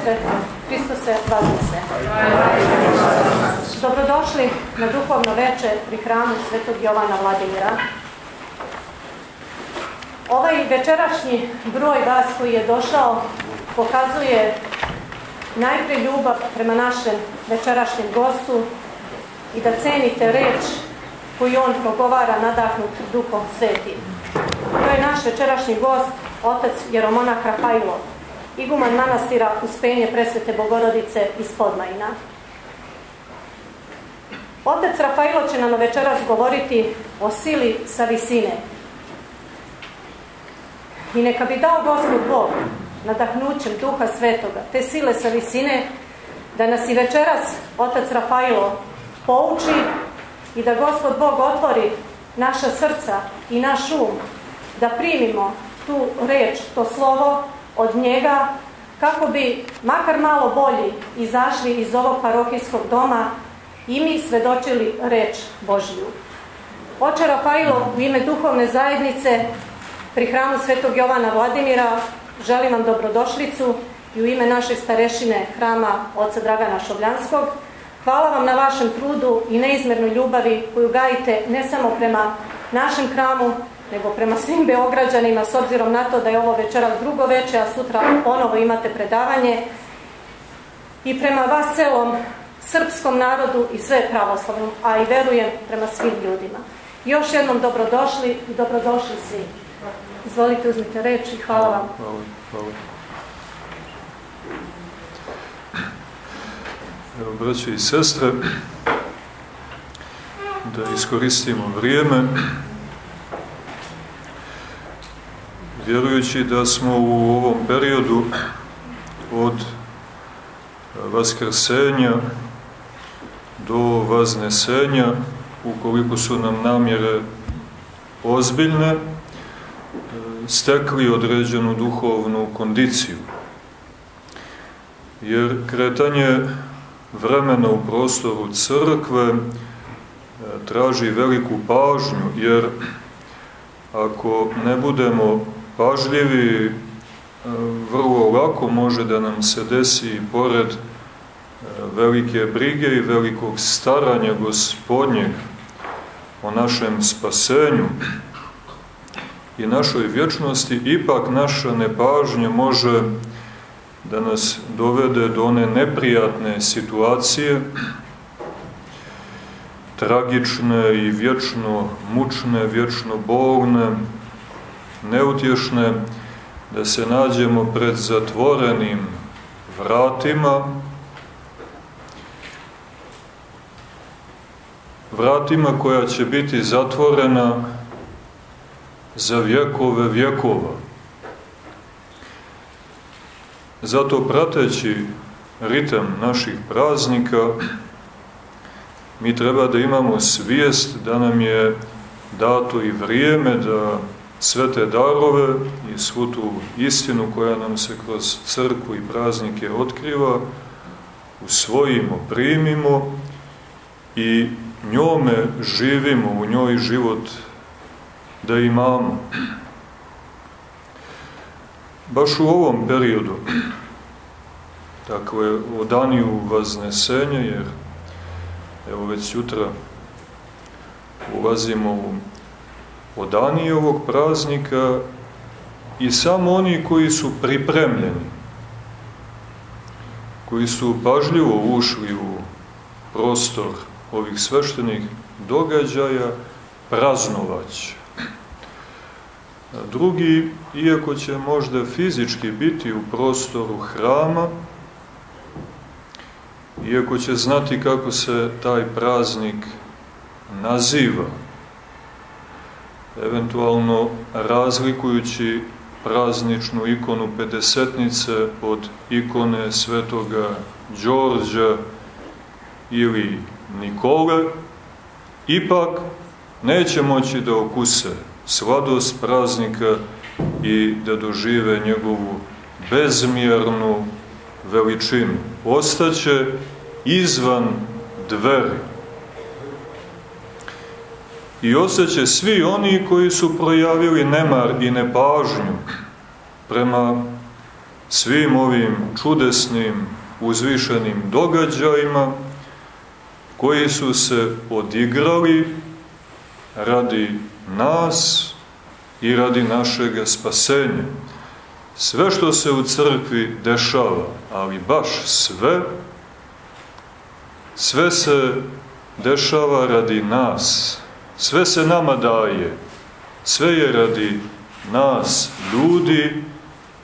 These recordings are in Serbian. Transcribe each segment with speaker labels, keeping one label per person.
Speaker 1: sestre, Hristo se vaznese. Dobrodošli na duhovno veče pri hramu Svetog Jovana Vladimira. Ovaj večerašnji broj vas koji je došao pokazuje najpre ljubav prema našem večerašnjem gostu i da cenite reč koju on progovara nadahnut duhom svetim. To je naš večerašnji gost, otac Jeromonah Rafajlo, iguman manastira Uspenje presvete Bogorodice iz Podmajina. Otac Rafajlo će nam večeras govoriti o sili sa visine. I neka bi dao Gospod Bog nadahnućem Duha Svetoga, te sile sa visine, da nas i večeras Otac Rafajlo pouči i da Gospod Bog otvori naša srca i naš um, da primimo tu reč, to slovo od njega, kako bi makar malo bolji izašli iz ovog parohijskog doma i mi svedočili reč Božiju. Oče Rafajlo, u ime duhovne zajednice pri hramu Svetog Jovana Vladimira želim vam dobrodošlicu i u ime naše starešine hrama oca Dragana Šobljanskog. Hvala vam na vašem trudu i neizmernoj ljubavi koju gajite ne samo prema našem hramu, nego prema svim Beograđanima, s obzirom na to da je ovo večeras drugo veče, a sutra ponovo imate predavanje, i prema vas celom srpskom narodu i sve pravoslavnom, a i verujem prema svim ljudima. Još jednom dobrodošli i dobrodošli svi. Izvolite, uzmite reč i hvala vam.
Speaker 2: Hvala, hvala. Evo, braće i sestre, da iskoristimo vrijeme, vjerujući da smo u ovom periodu od vaskrsenja do vaznesenja, ukoliko su nam namjere ozbiljne, stekli određenu duhovnu kondiciju. Jer kretanje vremena u prostoru crkve traži veliku pažnju, jer ako ne budemo pažljivi, vrlo lako može da nam se desi pored velike brige i velikog staranja gospodnjeg o našem spasenju. I našoj vječnosti, ipak naša nepažnja može da nas dovede do one neprijatne situacije, tragične i vječno mučne, vječno bolne, neutješne, da se nađemo pred zatvorenim vratima, vratima koja će biti zatvorena za vjekove vjekova. Zato prateći ritam naših praznika, mi treba da imamo svijest da nam je dato i vrijeme da sve te darove i svu tu istinu koja nam se kroz crkvu i praznike otkriva, usvojimo, primimo i njome živimo, u njoj život da imamo. Baš u ovom periodu, dakle, o daniju vaznesenja, jer evo već jutra ulazimo u odanije ovog praznika i samo oni koji su pripremljeni, koji su pažljivo ušli u prostor ovih sveštenih događaja, praznovaće. Drugi, iako će možda fizički biti u prostoru hrama, iako će znati kako se taj praznik naziva, eventualno razlikujući prazničnu ikonu Pedesetnice od ikone svetoga Đorđa ili Nikole, ipak neće moći da okuse sladost praznika i da dožive njegovu bezmjernu veličinu. Ostaće izvan dveri. I osjeće svi oni koji su projavili nemar i nepažnju prema svim ovim čudesnim, uzvišenim događajima koji su se odigrali radi nas i radi našeg spasenja. Sve što se u crkvi dešava, ali baš sve, sve se dešava radi nas. Sve se nama daje. Sve je radi nas, ljudi,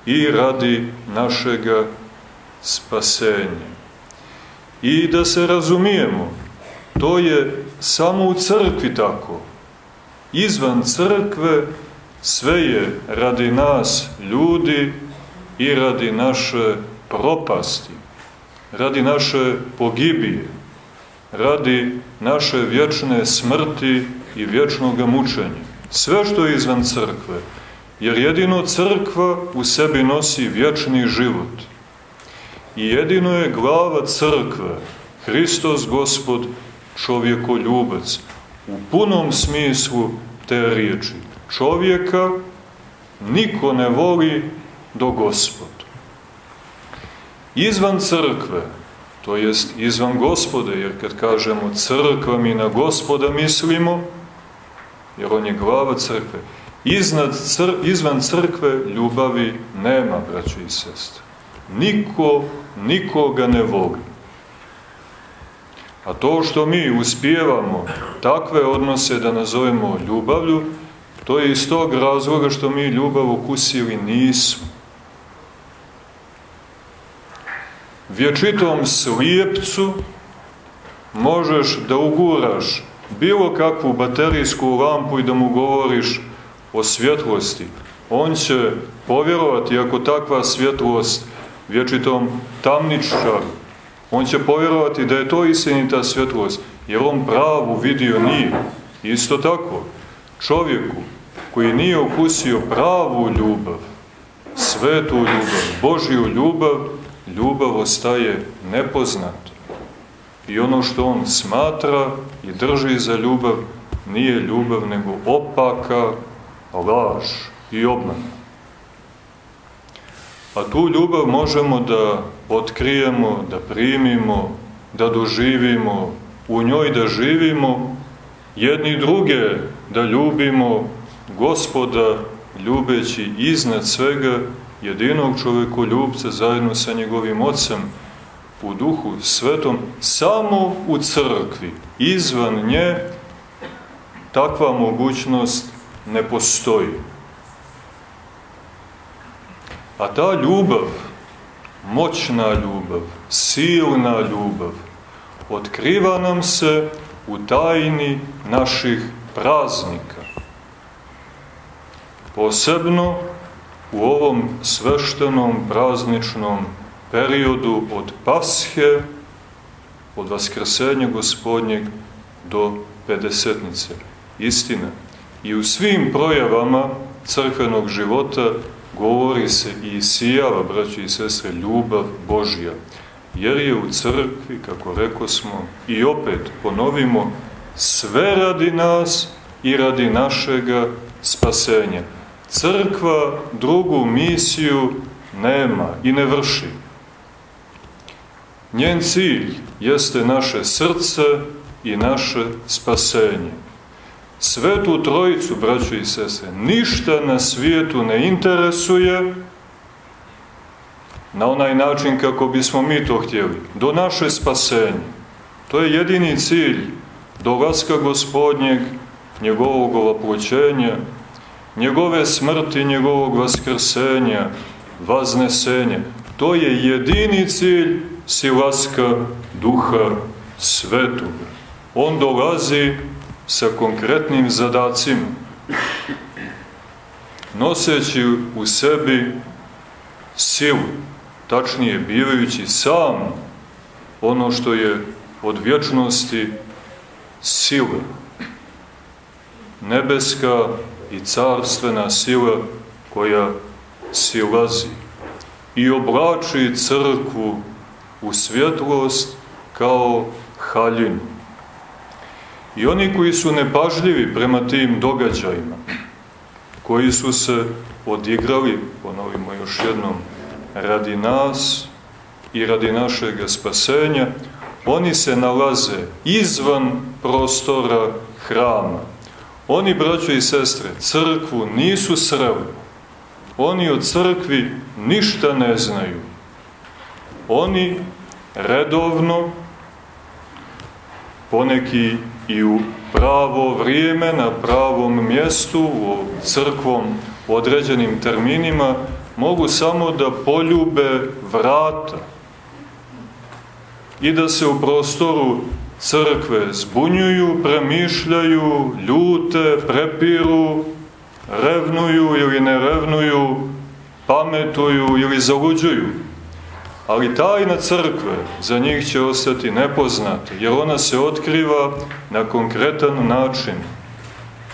Speaker 2: i radi našega spasenja. I da se razumijemo, to je samo u crkvi tako. Izvan crkve sve je radi nas ljudi i radi naše propasti, radi naše pogibije, radi naše vječne smrti i vječnog mučenja. Sve što je izvan crkve, jer jedino crkva u sebi nosi vječni život. I jedino je glava crkve, Hristos Gospod, čovjekoljubac, u punom smislu te riječi. Čovjeka niko ne voli do Gospod. Izvan crkve, to jest izvan gospode, jer kad kažemo crkva mi na gospoda mislimo, jer on je glava crkve, Iznad cr, izvan crkve ljubavi nema, braćo i sestre. Niko nikoga ne voli. A to što mi uspijevamo takve odnose da nazovemo ljubavlju, to je iz tog razloga što mi ljubav ukusili nismo. Vječitom slijepcu možeš da uguraš bilo kakvu baterijsku lampu i da mu govoriš o svjetlosti. On će povjerovati ako takva svjetlost vječitom tamničaru, on će povjerovati da je to istinita svjetlost, jer on pravu vidio nije. Isto tako, čovjeku koji nije okusio pravu ljubav, svetu ljubav, Božju ljubav, ljubav ostaje nepoznato. I ono što on smatra i drži za ljubav, nije ljubav, nego opaka, laž i obmana. A tu ljubav možemo da otkrijemo, da primimo, da doživimo, u njoj da živimo, jedni druge da ljubimo, gospoda ljubeći iznad svega jedinog ljubca zajedno sa njegovim ocem u duhu svetom, samo u crkvi, izvan nje, takva mogućnost ne postoji. A ta ljubav, moćna ljubav, silna ljubav, otkriva nam se u tajni naših praznika. Posebno u ovom sveštenom prazničnom periodu od Pashe, od Vaskrsenja gospodnjeg do Pedesetnice. Istina, I u svim projavama crkvenog života govori se i sijava, braći i sestre, ljubav Božja. Jer je u crkvi, kako reko smo, i opet ponovimo, sve radi nas i radi našega spasenja. Crkva drugu misiju nema i ne vrši. Njen cilj jeste naše srce i naše spasenje. Svetu trojicu, braćo i sese, ništa na svijetu ne interesuje na onaj način kako bismo mi to htjeli, do naše spasenje. To je jedini cilj dolaska gospodnjeg, njegovog ovaploćenja, njegove smrti, njegovog vaskrsenja, vaznesenja. To je jedini cilj silaska duha svetoga. On dolazi sa konkretnim zadacima, noseći u sebi silu, tačnije bivajući sam ono što je od vječnosti sila, nebeska i carstvena sila koja silazi i oblači crkvu u svjetlost kao haljinu. I oni koji su nepažljivi prema tim događajima, koji su se odigrali, ponovimo još jednom, radi nas i radi našeg spasenja, oni se nalaze izvan prostora hrama. Oni, braćo i sestre, crkvu nisu sreli. Oni o crkvi ništa ne znaju. Oni redovno, poneki i u pravo vrijeme, na pravom mjestu, u crkvom određenim terminima, mogu samo da poljube vrata i da se u prostoru crkve zbunjuju, premišljaju, ljute, prepiru, revnuju ili ne revnuju, pametuju ili zaluđuju. Ali tajna crkve za njih će ostati nepoznata, jer ona se otkriva na konkretan način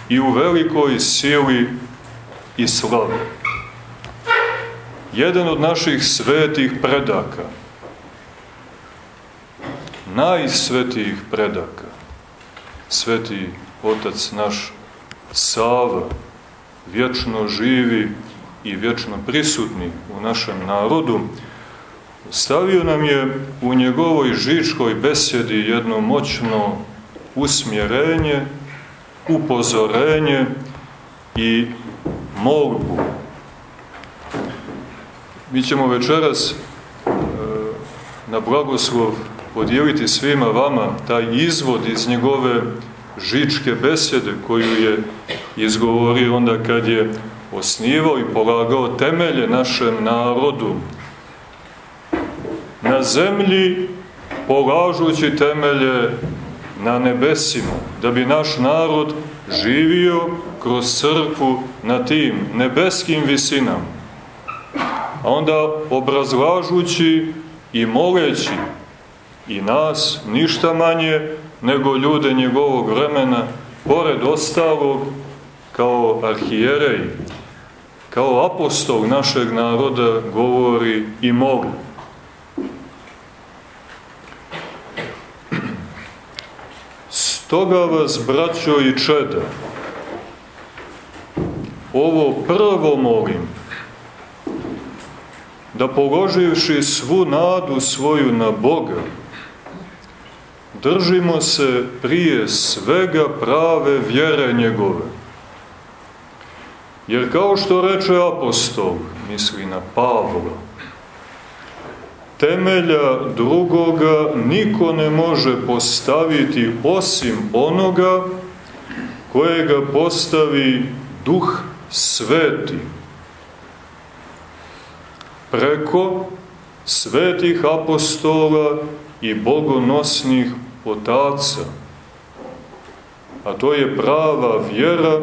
Speaker 2: i u velikoj sili i slavi. Jedan od naših svetih predaka, najsvetijih predaka, sveti otac naš Sava, vječno živi i vječno prisutni u našem narodu, stavio nam je u njegovoj žičkoj besedi jedno moćno usmjerenje, upozorenje i molbu. Mi ćemo večeras e, na blagoslov podijeliti svima vama taj izvod iz njegove žičke besede koju je izgovorio onda kad je osnivao i polagao temelje našem narodu. Na zemlji polažući temelje na nebesima, da bi naš narod živio kroz crkvu na tim nebeskim visinama. A onda obrazlažući i moleći i nas ništa manje nego ljude njegovog vremena, pored ostalog, kao arhijerej, kao apostol našeg naroda govori i moli. Stoga vas, braćo i čeda, ovo prvo molim, da položivši svu nadu svoju na Boga, držimo se prije svega prave vjere njegove. Jer kao što reče apostol, misli na Pavla, temelja drugoga niko ne može postaviti osim onoga kojega postavi duh sveti. Preko svetih apostola i bogonosnih otaca. A to je prava vjera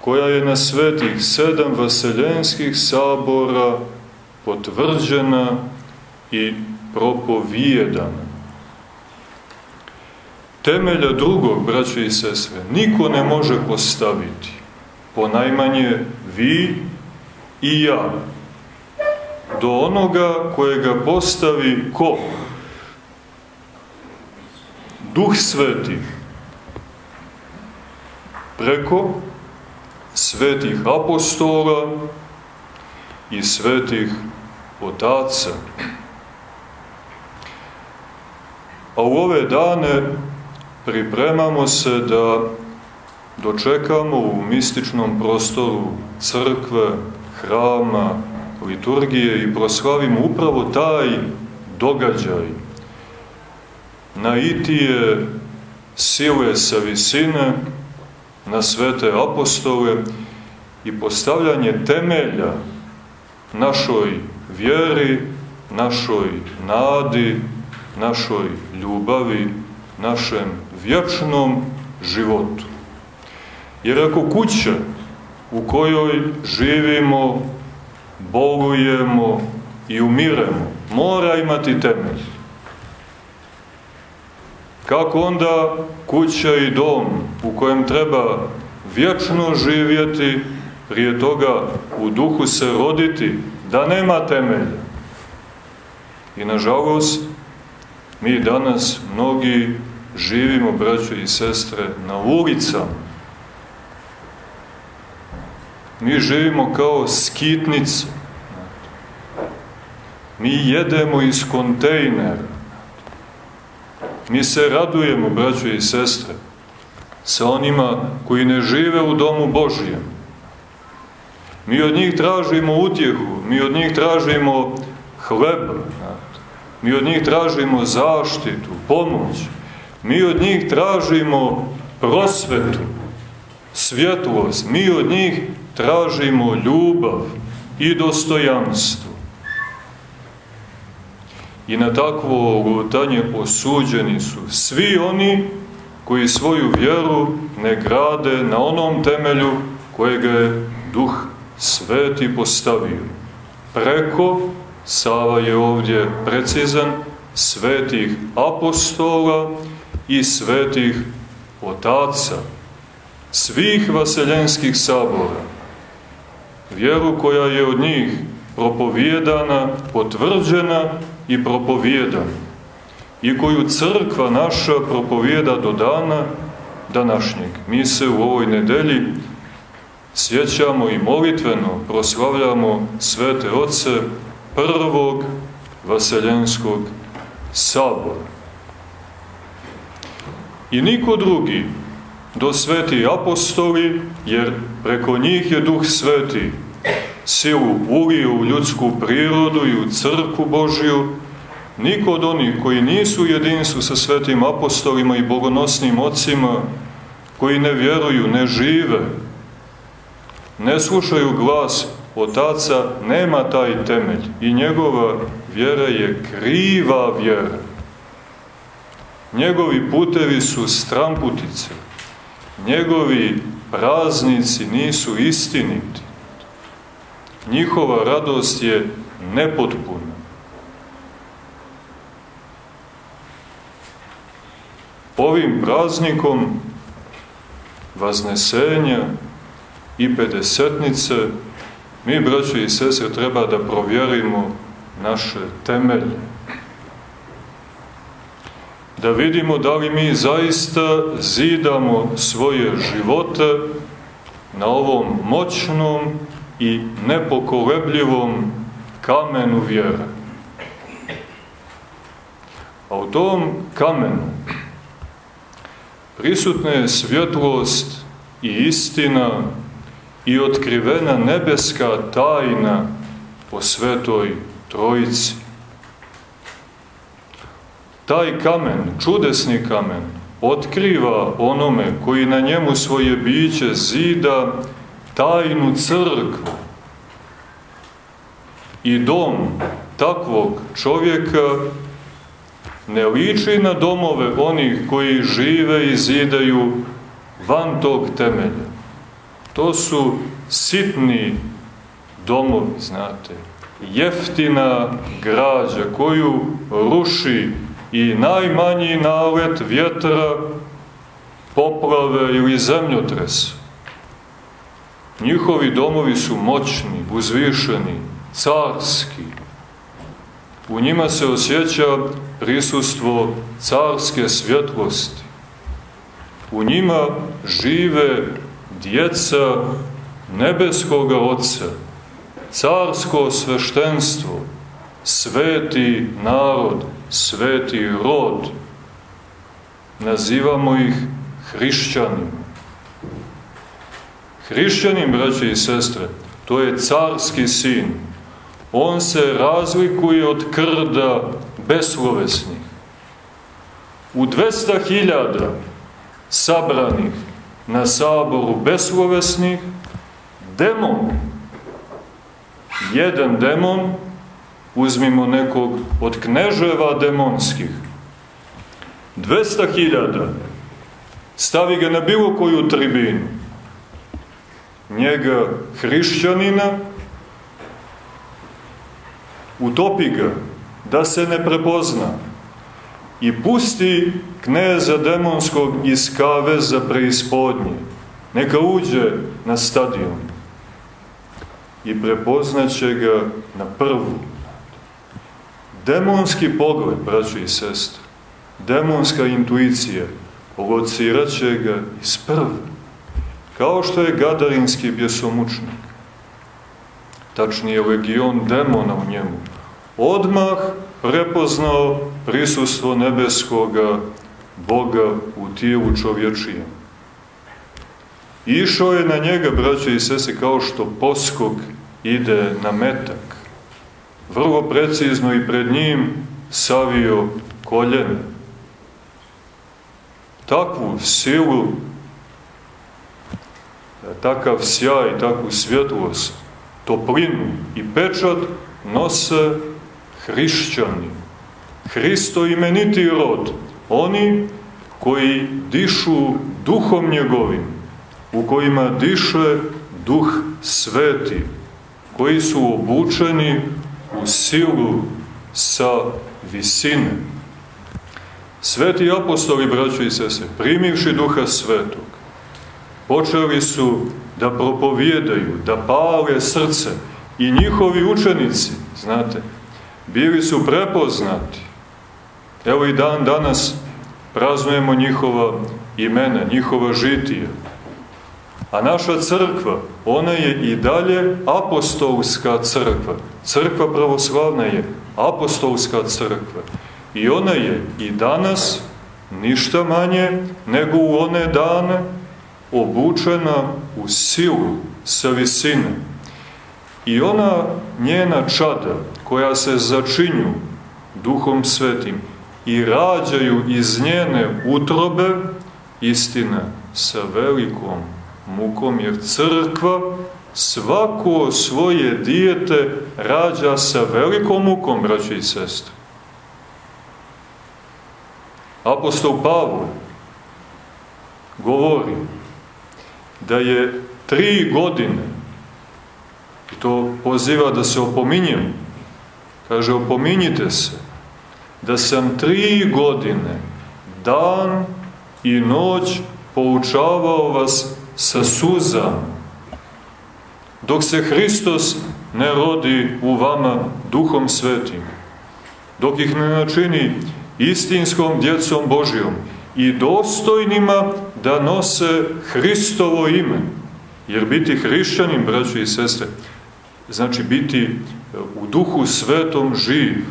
Speaker 2: koja je na svetih sedam vaseljenskih sabora potvrđena i propovijedana. Temelja drugog, braće i sestre, niko ne može postaviti, po najmanje vi i ja, do onoga kojega postavi ko? Duh Sveti preko svetih apostola i svetih otaca. A u ove dane pripremamo se da dočekamo u mističnom prostoru crkve, hrama, liturgije i proslavimo upravo taj događaj naitije sile sa visine na svete apostole i postavljanje temelja našoj vjeri, našoj nadi, našoj ljubavi, našem vječnom životu. Jer ako kuća u kojoj živimo, bolujemo i umiremo, mora imati temelj. Kako onda kuća i dom u kojem treba vječno živjeti, prije toga u duhu se roditi, da nema temelja. I nažalost, mi danas mnogi živimo, braćo i sestre, na ulicama. Mi živimo kao skitnice. Mi jedemo iz kontejnera. Mi se radujemo, braćo i sestre, sa onima koji ne žive u domu Božijem. Mi od njih tražimo utjehu, mi od njih tražimo hleba, mi od njih tražimo zaštitu, pomoć, mi od njih tražimo prosvetu, svjetlost, mi od njih tražimo ljubav i dostojanstvo. I na takvo lutanje osuđeni su svi oni koji svoju vjeru ne grade na onom temelju kojega je Duh Sveti postavio. Preko, Sava je ovdje precizan, svetih apostola i svetih otaca, svih vaseljenskih sabora. Vjeru koja je od njih propovijedana, potvrđena i propovijedana i koju crkva naša propovijeda do dana današnjeg. Mi se u ovoj nedelji sjećamo i molitveno proslavljamo svete oce prvog vaseljenskog sabora. I niko drugi do sveti apostoli, jer preko njih je Duh Sveti silu ulio u ljudsku prirodu i u crku Božiju, niko od onih koji nisu u jedinstvu sa svetim apostolima i bogonosnim ocima, koji ne vjeruju, ne žive, ne slušaju glas otaca, nema taj temelj i njegova vjera je kriva vjera. Njegovi putevi su stramputice, njegovi praznici nisu istiniti, njihova radost je nepotpuna. Ovim praznikom vaznesenja i pedesetnice mi, braćo i sestre, treba da provjerimo naše temelje. Da vidimo da li mi zaista zidamo svoje živote na ovom moćnom i nepokolebljivom kamenu vjere. A u tom kamenu prisutna je svjetlost i istina i otkrivena nebeska tajna o svetoj trojici. Taj kamen, čudesni kamen, otkriva onome koji na njemu svoje biće zida tajnu crkvu. I dom takvog čovjeka ne liči na domove onih koji žive i zidaju van tog temelja. To su sitni domovi, znate, jeftina građa koju ruši i najmanji nalet vjetra, poplave ili zemljotres. Njihovi domovi su moćni, uzvišeni, carski. U njima se osjeća prisustvo carske svjetlosti. U njima žive djeca nebeskoga Otca, carsko sveštenstvo, sveti narod, sveti rod. Nazivamo ih hrišćanima. Hrišćanin, braće i sestre, to je carski sin. On se razlikuje od krda beslovesnih. U 200.000 sabranih na saboru beslovesnih, demon, jedan demon, uzmimo nekog od kneževa demonskih, 200.000, stavi ga na bilo koju tribinu, njega hrišćanina, utopi ga, da se ne prepozna, i pusti kneza demonskog iz kaveza preispodnje. Neka uđe na stadion i prepoznaće ga na prvu. Demonski pogled, braćo i sestre, demonska intuicija, lociraće ga iz prve. Kao što je gadarinski bjesomučnik. Tačnije, legion demona u njemu odmah prepoznao prisustvo nebeskoga Boga u tijelu čovječijem. Išao je na njega, braće i sese, kao što poskok ide na metak. Vrlo precizno i pred njim savio koljene. Takvu silu, takav sjaj, takvu svjetlost, toplinu i pečat nose hrišćani. Hristo imeniti rod, oni koji dišu duhom njegovim, u kojima diše duh sveti, koji su obučeni u silu sa visine. Sveti apostoli, braćo i sese, primivši duha svetog, počeli su da propovijedaju, da pale srce i njihovi učenici, znate, bili su prepoznati. Evo i dan danas praznujemo njihova imena, njihova žitija. A naša crkva, ona je i dalje apostolska crkva. Crkva pravoslavna je apostolska crkva. I ona je i danas ništa manje nego u one dane obučena u silu sa visine. I ona njena čada koja se začinju duhom svetim i rađaju iz njene utrobe istina sa velikom mukom, jer crkva svako svoje dijete rađa sa velikom mukom, braće i sestre. Apostol Pavle govori da je tri godine, i to poziva da se opominjem, kaže opominjite se, da sam tri godine, dan i noć poučavao vas sa suzama, dok se Hristos ne rodi u vama duhom svetim, dok ih ne načini istinskom djecom Božijom i dostojnima da nose Hristovo ime. Jer biti hrišćanin, braćo i sestre, znači biti u duhu svetom živ.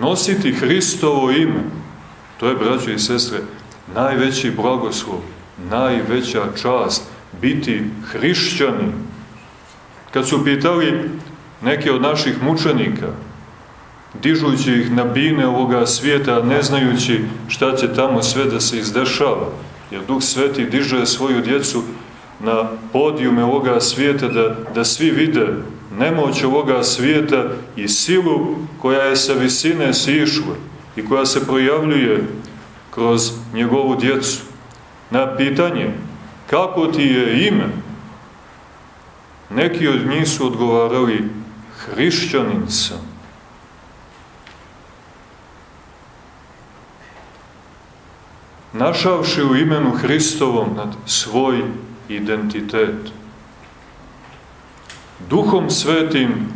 Speaker 2: Nositi Hristovo ime, to je, braćo i sestre, najveći blagoslov, najveća čast, biti hrišćanin. Kad su pitali neke od naših mučenika, dižući ih na bine ovoga svijeta, ne znajući šta će tamo sve da se izdešava, jer Duh Sveti diže svoju djecu na podijume ovoga svijeta da, da svi vide nemoć ovoga svijeta i silu koja je sa visine sišla i koja se projavljuje kroz njegovu djecu. Na pitanje kako ti je ime, neki od njih su odgovarali hrišćanin sam. Našavši u imenu Hristovom nad svoj identitet. Duhom svetim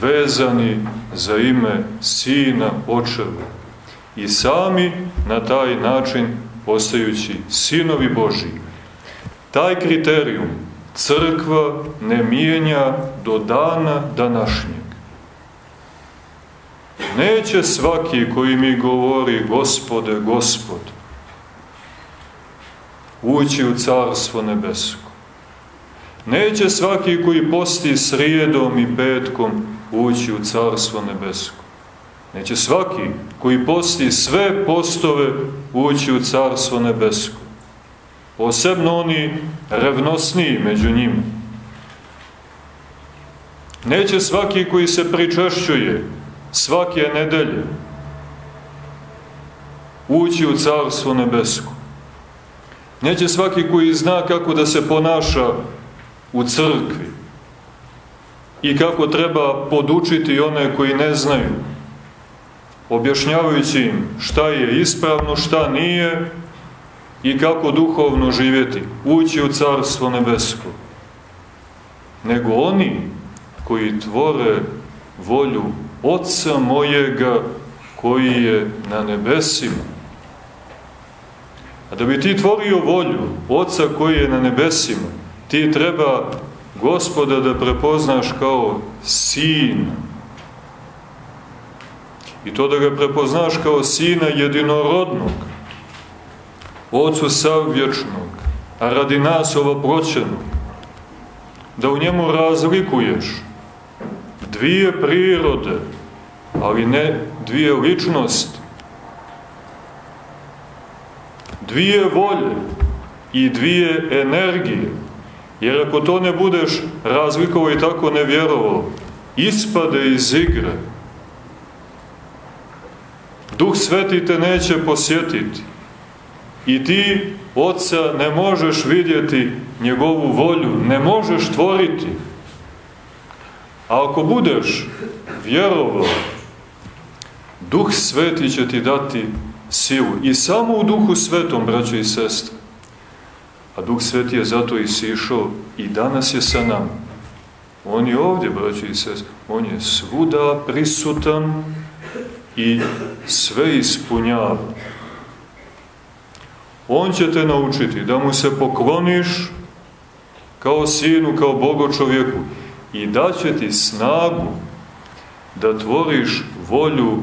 Speaker 2: vezani za ime Sina Očeva i sami na taj način postajući sinovi Božiji. Taj kriterijum crkva ne mijenja do dana današnjeg. Neće svaki koji mi govori gospode, gospod, ući u carstvo nebesko. Neće svaki koji posti srijedom i petkom ući u carstvo nebesko. Neće svaki koji posti sve postove ući u carstvo nebesko. Posebno oni revnosniji među njima. Neće svaki koji se pričešćuje svake nedelje ući u carstvo nebesko. Neće svaki koji zna kako da se ponaša u crkvi i kako treba podučiti one koji ne znaju, objašnjavajući im šta je ispravno, šta nije i kako duhovno živjeti, ući u Carstvo Nebesko. Nego oni koji tvore volju Otca mojega koji je na nebesima. A da bi ti tvorio volju Oca koji je na nebesima, ti treba gospoda da prepoznaš kao sin, i to da ga prepoznaš kao sina jedinorodnog, Ocu savvječnog, a radi nas proćenog, da u njemu razlikuješ dvije prirode, ali ne dvije ličnosti, dvije volje i dvije energije, jer ako to ne budeš razlikovao i tako ne vjerovao, ispade iz igre. Duh Sveti te neće posjetiti i ti Otca ne možeš vidjeti njegovu volju, ne možeš tvoriti. A ako budeš vjerovao, Duh Sveti će ti dati silu. I samo u Duhu Svetom, braćo i sestre. A Duh Sveti je zato i sišao i danas je sa nama. On je ovdje, braćo i sestre. On je svuda prisutan i sve ispunjava. On će te naučiti da mu se pokloniš kao sinu, kao Bogo čovjeku i daće ti snagu da tvoriš volju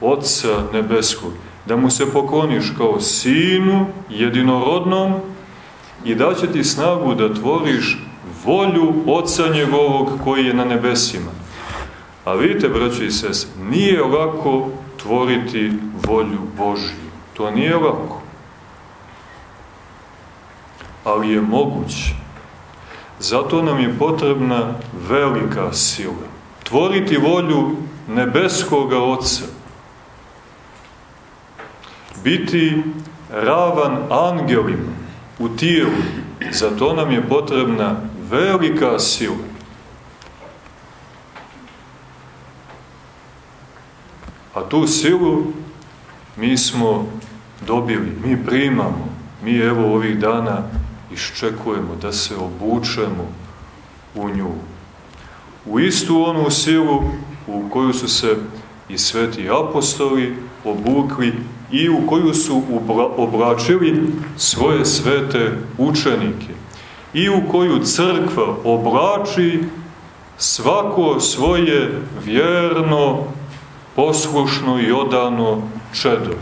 Speaker 2: Otca Nebeskog, da mu se pokloniš kao sinu jedinorodnom i daće ti snagu da tvoriš volju Otca njegovog koji je na nebesima. A vidite, braći i sest, nije lako tvoriti volju Božju. To nije lako. Ali je moguće. Zato nam je potrebna velika sila. Tvoriti volju nebeskoga Oca. Biti ravan angelima u tijelu. Zato nam je potrebna velika sila. A tu silu mi smo dobili, mi primamo, mi evo ovih dana iščekujemo da se obučemo u nju. U istu onu silu u koju su se i sveti apostoli obukli i u koju su oblačili svoje svete učenike i u koju crkva oblači svako svoje vjerno, poslušno i odano čedo.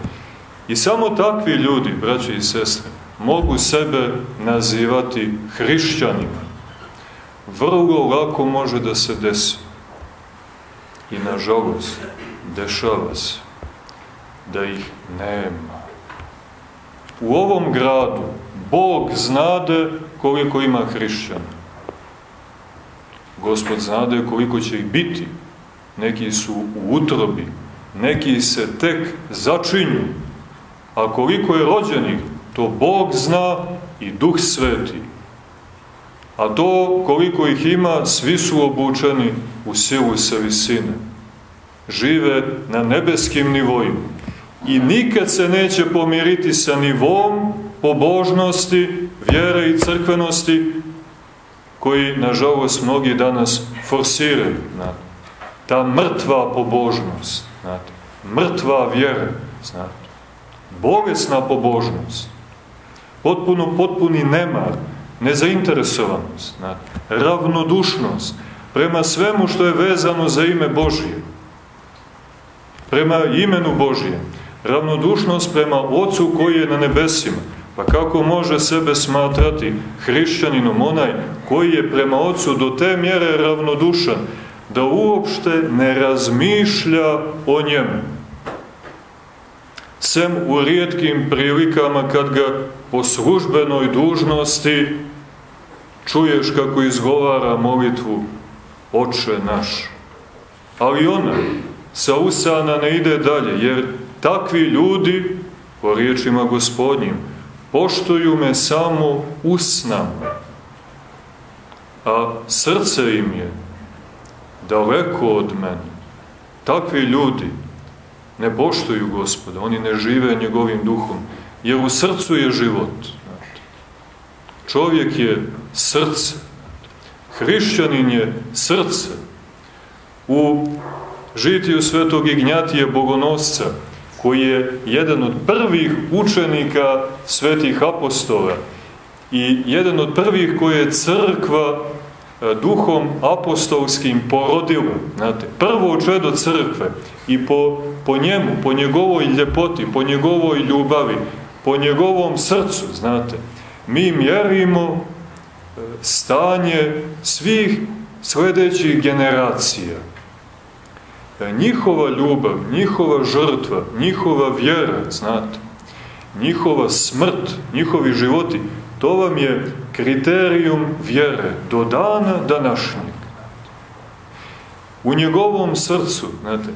Speaker 2: I samo takvi ljudi, braći i sestre, mogu sebe nazivati hrišćanima. Vrlo lako može da se desi. I nažalost, dešava se da ih nema. U ovom gradu Bog znade koliko ima hrišćana. Gospod znade koliko će ih biti. Neki su u utrobi, neki se tek začinju. A koliko je rođenih, to Bog zna i Duh Sveti. A to koliko ih ima, svi su obučeni u silu sa visine. Žive na nebeskim nivojima. I nikad se neće pomiriti sa nivom pobožnosti, vjere i crkvenosti koji, nažalost, mnogi danas forsiraju. Znate. Ta mrtva pobožnost, znate. mrtva vjera, znate. bolesna pobožnost, potpuno, potpuni nemar, nezainteresovanost, znate. ravnodušnost prema svemu što je vezano za ime Božije, prema imenu Božije, ravnodušnost prema Ocu koji je na nebesima, Pa kako može sebe smatrati hrišćaninom onaj koji je prema ocu do te mjere ravnodušan da uopšte ne razmišlja o njemu? Sem u rijetkim prilikama kad ga po službenoj dužnosti čuješ kako izgovara molitvu Oče naš. Ali ona sa usana ne ide dalje, jer takvi ljudi, po riječima gospodnjim, poštuju me samo usnama, a srce im je daleko od mene. Takvi ljudi ne poštuju gospoda, oni ne žive njegovim duhom, jer u srcu je život. Čovjek je srce, hrišćanin je srce. U žitiju svetog Ignjatije Bogonosca koji je jedan od prvih učenika svetih apostola i jedan od prvih koje je crkva e, duhom apostolskim porodilo, znate, prvo čedo crkve i po, po njemu, po njegovoj ljepoti, po njegovoj ljubavi, po njegovom srcu, znate, mi mjerimo e, stanje svih sledećih generacija. E, njihova ljubav, njihova žrtva, njihova vjera, znate, njihova smrt, njihovi životi, to vam je kriterijum vjere do dana današnjeg. U njegovom srcu, znate,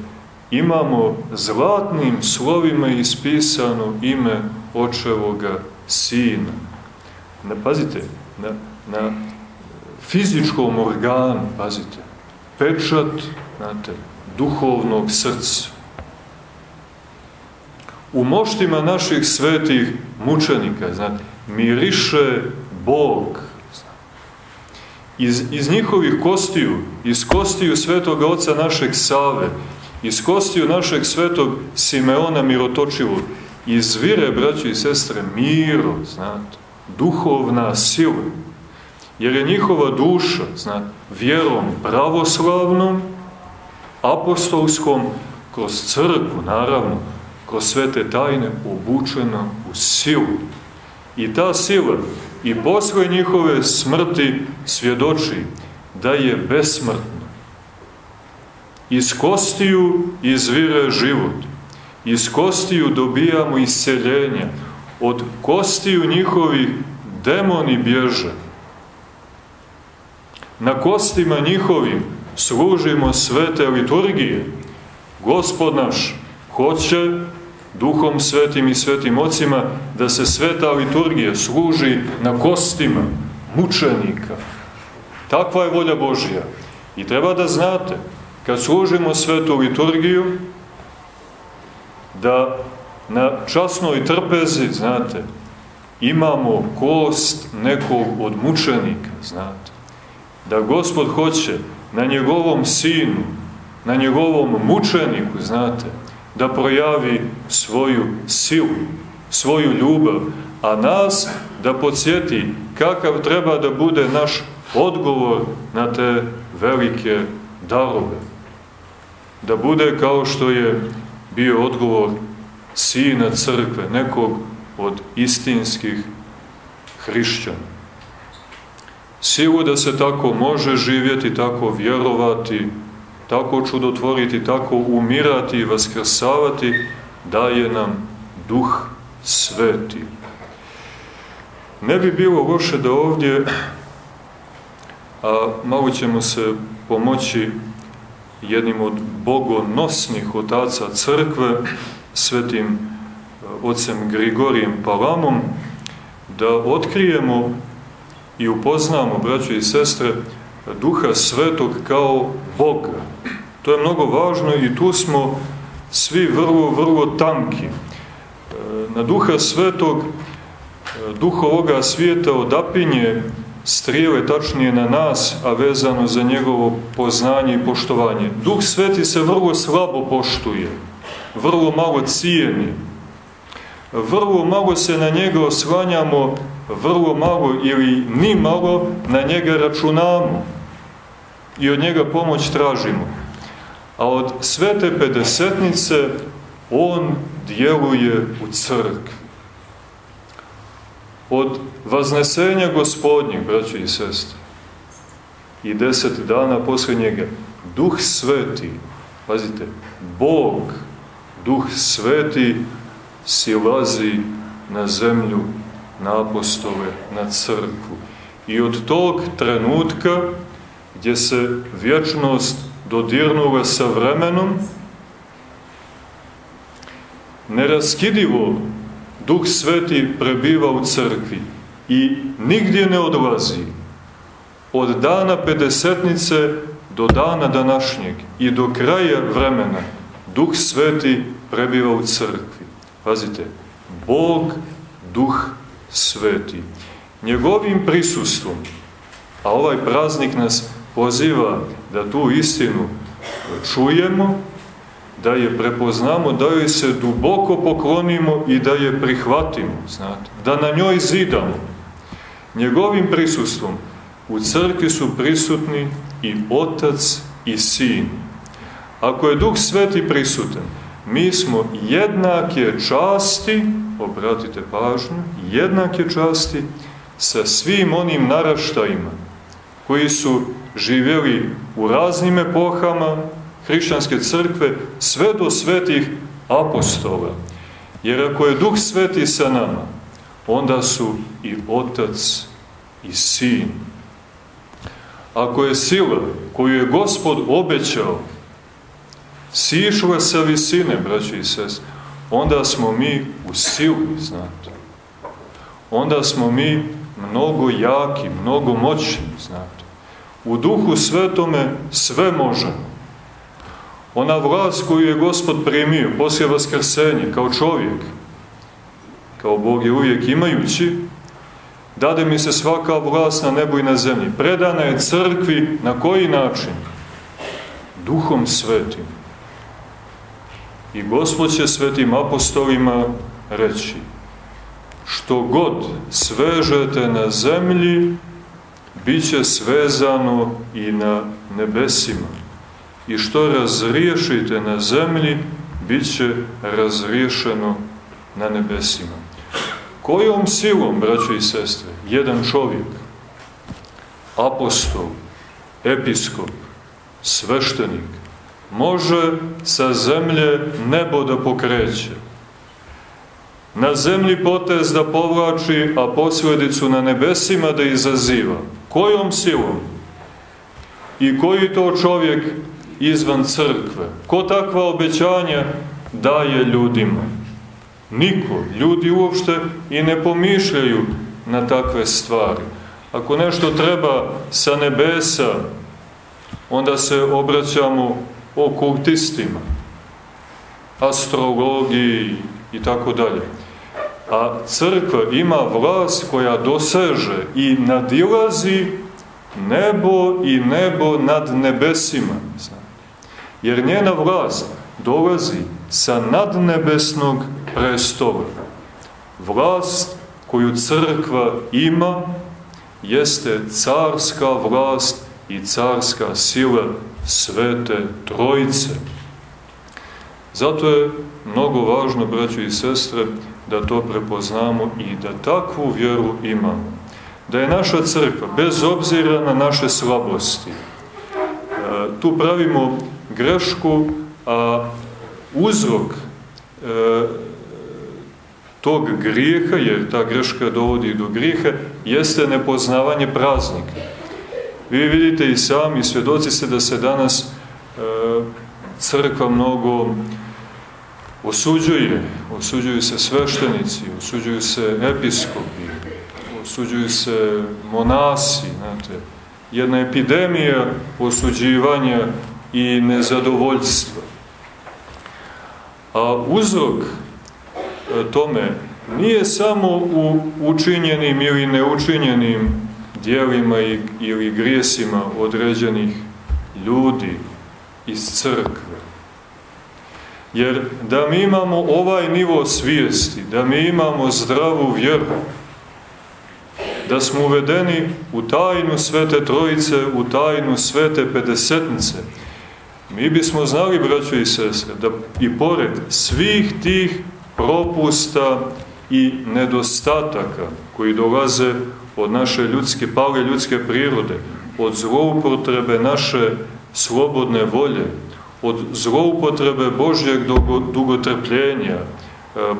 Speaker 2: imamo zlatnim slovima ispisano ime očevoga sina. Ne, pazite, na, na fizičkom organu, pazite, pečat, znate, duhovnog srca. U moštima naših svetih mučenika, znate, miriše Bog. Iz, iz njihovih kostiju, iz kostiju svetoga oca našeg Save, iz kostiju našeg svetog Simeona Mirotočivog, izvire, braći i sestre, miro, znate, duhovna sila. Jer je njihova duša, znate, vjerom pravoslavnom, apostolskom, kroz crkvu, naravno, kroz svete tajne, obučena u silu. I ta sila i posle njihove smrti svjedoči da je besmrtna. Iz kostiju izvire život. Iz kostiju dobijamo isceljenja. Od kostiju njihovih demoni bježe. Na kostima njihovim služimo svete liturgije. Gospod naš hoće duhom svetim i svetim ocima da se sveta liturgija služi na kostima mučenika. Takva je volja Božija. I treba da znate, kad služimo svetu liturgiju, da na časnoj trpezi, znate, imamo kost nekog od mučenika, znate. Da Gospod hoće na njegovom sinu, na njegovom mučeniku, znate, da projavi svoju silu, svoju ljubav, a nas da podsjeti kakav treba da bude naš odgovor na te velike darove. Da bude kao što je bio odgovor sina crkve, nekog od istinskih hrišćana. Silu da se tako može živjeti, tako vjerovati, tako čudotvoriti, tako umirati i vaskrsavati, daje nam duh sveti. Ne bi bilo loše da ovdje, a malo ćemo se pomoći jednim od bogonosnih otaca crkve, svetim e, ocem Grigorijem Palamom, da otkrijemo i upoznamo, braćo i sestre, duha svetog kao Boga. To je mnogo važno i tu smo svi vrlo, vrlo tanki. E, na duha svetog, e, duh ovoga svijeta odapinje strijele tačnije na nas, a vezano za njegovo poznanje i poštovanje. Duh sveti se vrlo slabo poštuje, vrlo malo cijeni, vrlo malo se na njega oslanjamo, vrlo malo ili ni malo na njega računamo i od njega pomoć tražimo. A od svete pedesetnice on djeluje u crkvi. Od vaznesenja gospodnjeg, braći i sestre, i deset dana posle njega, duh sveti, pazite, Bog, duh sveti, silazi na zemlju, na apostole, na crkvu. I od tog trenutka gdje se vječnost dodirnula sa vremenom, neraskidivo Duh Sveti prebiva u crkvi i nigdje ne odlazi. Od dana pedesetnice do dana današnjeg i do kraja vremena Duh Sveti prebiva u crkvi. Pazite, Bog, Duh Sveti. Njegovim prisustvom, a ovaj praznik nas poziva da tu istinu čujemo, da je prepoznamo, da joj se duboko poklonimo i da je prihvatimo, znate, da na njoj zidamo. Njegovim prisustvom u crkvi su prisutni i otac i sin. Ako je Duh Sveti prisutan, mi smo jednake časti, obratite pažnju, jednake časti sa svim onim naraštajima koji su živjeli u raznim epohama hrišćanske crkve sve do svetih apostola. Jer ako je Duh Sveti sa nama, onda su i Otac i Sin. Ako je sila koju je Gospod obećao sišla sa visine, braći i sest, onda smo mi u sili, znate. Onda smo mi mnogo jaki, mnogo moćni, znate. U duhu svetome sve možemo. Ona vlast koju je Gospod primio poslije vaskrsenja kao čovjek, kao Bog je uvijek imajući, dade mi se svaka vlast na nebu i na zemlji. Predana je crkvi na koji način? Duhom svetim. I Gospod će svetim apostolima reći što god svežete na zemlji, bit će svezano i na nebesima. I što razriješite na zemlji, bit će razriješeno na nebesima. Kojom silom, braćo i sestre, jedan čovjek, apostol, episkop, sveštenik, može sa zemlje nebo da pokreće, na zemlji potez da povlači, a posledicu na nebesima da izaziva. Kojom silom? I koji to čovjek izvan crkve? Ko takva obećanja daje ljudima? Niko. Ljudi uopšte i ne pomišljaju na takve stvari. Ako nešto treba sa nebesa, onda se obraćamo okultistima, astrologiji i tako dalje. A crkva ima vlast koja doseže i nadilazi nebo i nebo nad nebesima. Jer njena vlast dolazi sa nadnebesnog prestola. Vlast koju crkva ima jeste carska vlast i carska sila svete trojice. Zato je mnogo važno, braćo i sestre, da to prepoznamo i da takvu vjeru imamo. Da je naša crkva, bez obzira na naše slabosti, e, tu pravimo grešku, a uzrok e, tog grijeha, jer ta greška dovodi do grijeha, jeste nepoznavanje praznika. Vi vidite i sami, svjedoci ste da se danas e, crkva mnogo osuđuje, osuđuju se sveštenici, osuđuju se episkopi, osuđuju se monasi, znate, jedna epidemija osuđivanja i nezadovoljstva. A uzrok e, tome nije samo u učinjenim ili neučinjenim dijelima ili grijesima određenih ljudi iz crkve. Jer da mi imamo ovaj nivo svijesti, da mi imamo zdravu vjeru, da smo uvedeni u tajnu Svete Trojice, u tajnu Svete Pedesetnice, mi bismo znali, braćo i sestre, da i pored svih tih propusta i nedostataka koji dolaze od naše ljudske, pale ljudske prirode, od zloupotrebe naše slobodne volje, od zloupotrebe Božjeg dugotrpljenja, e,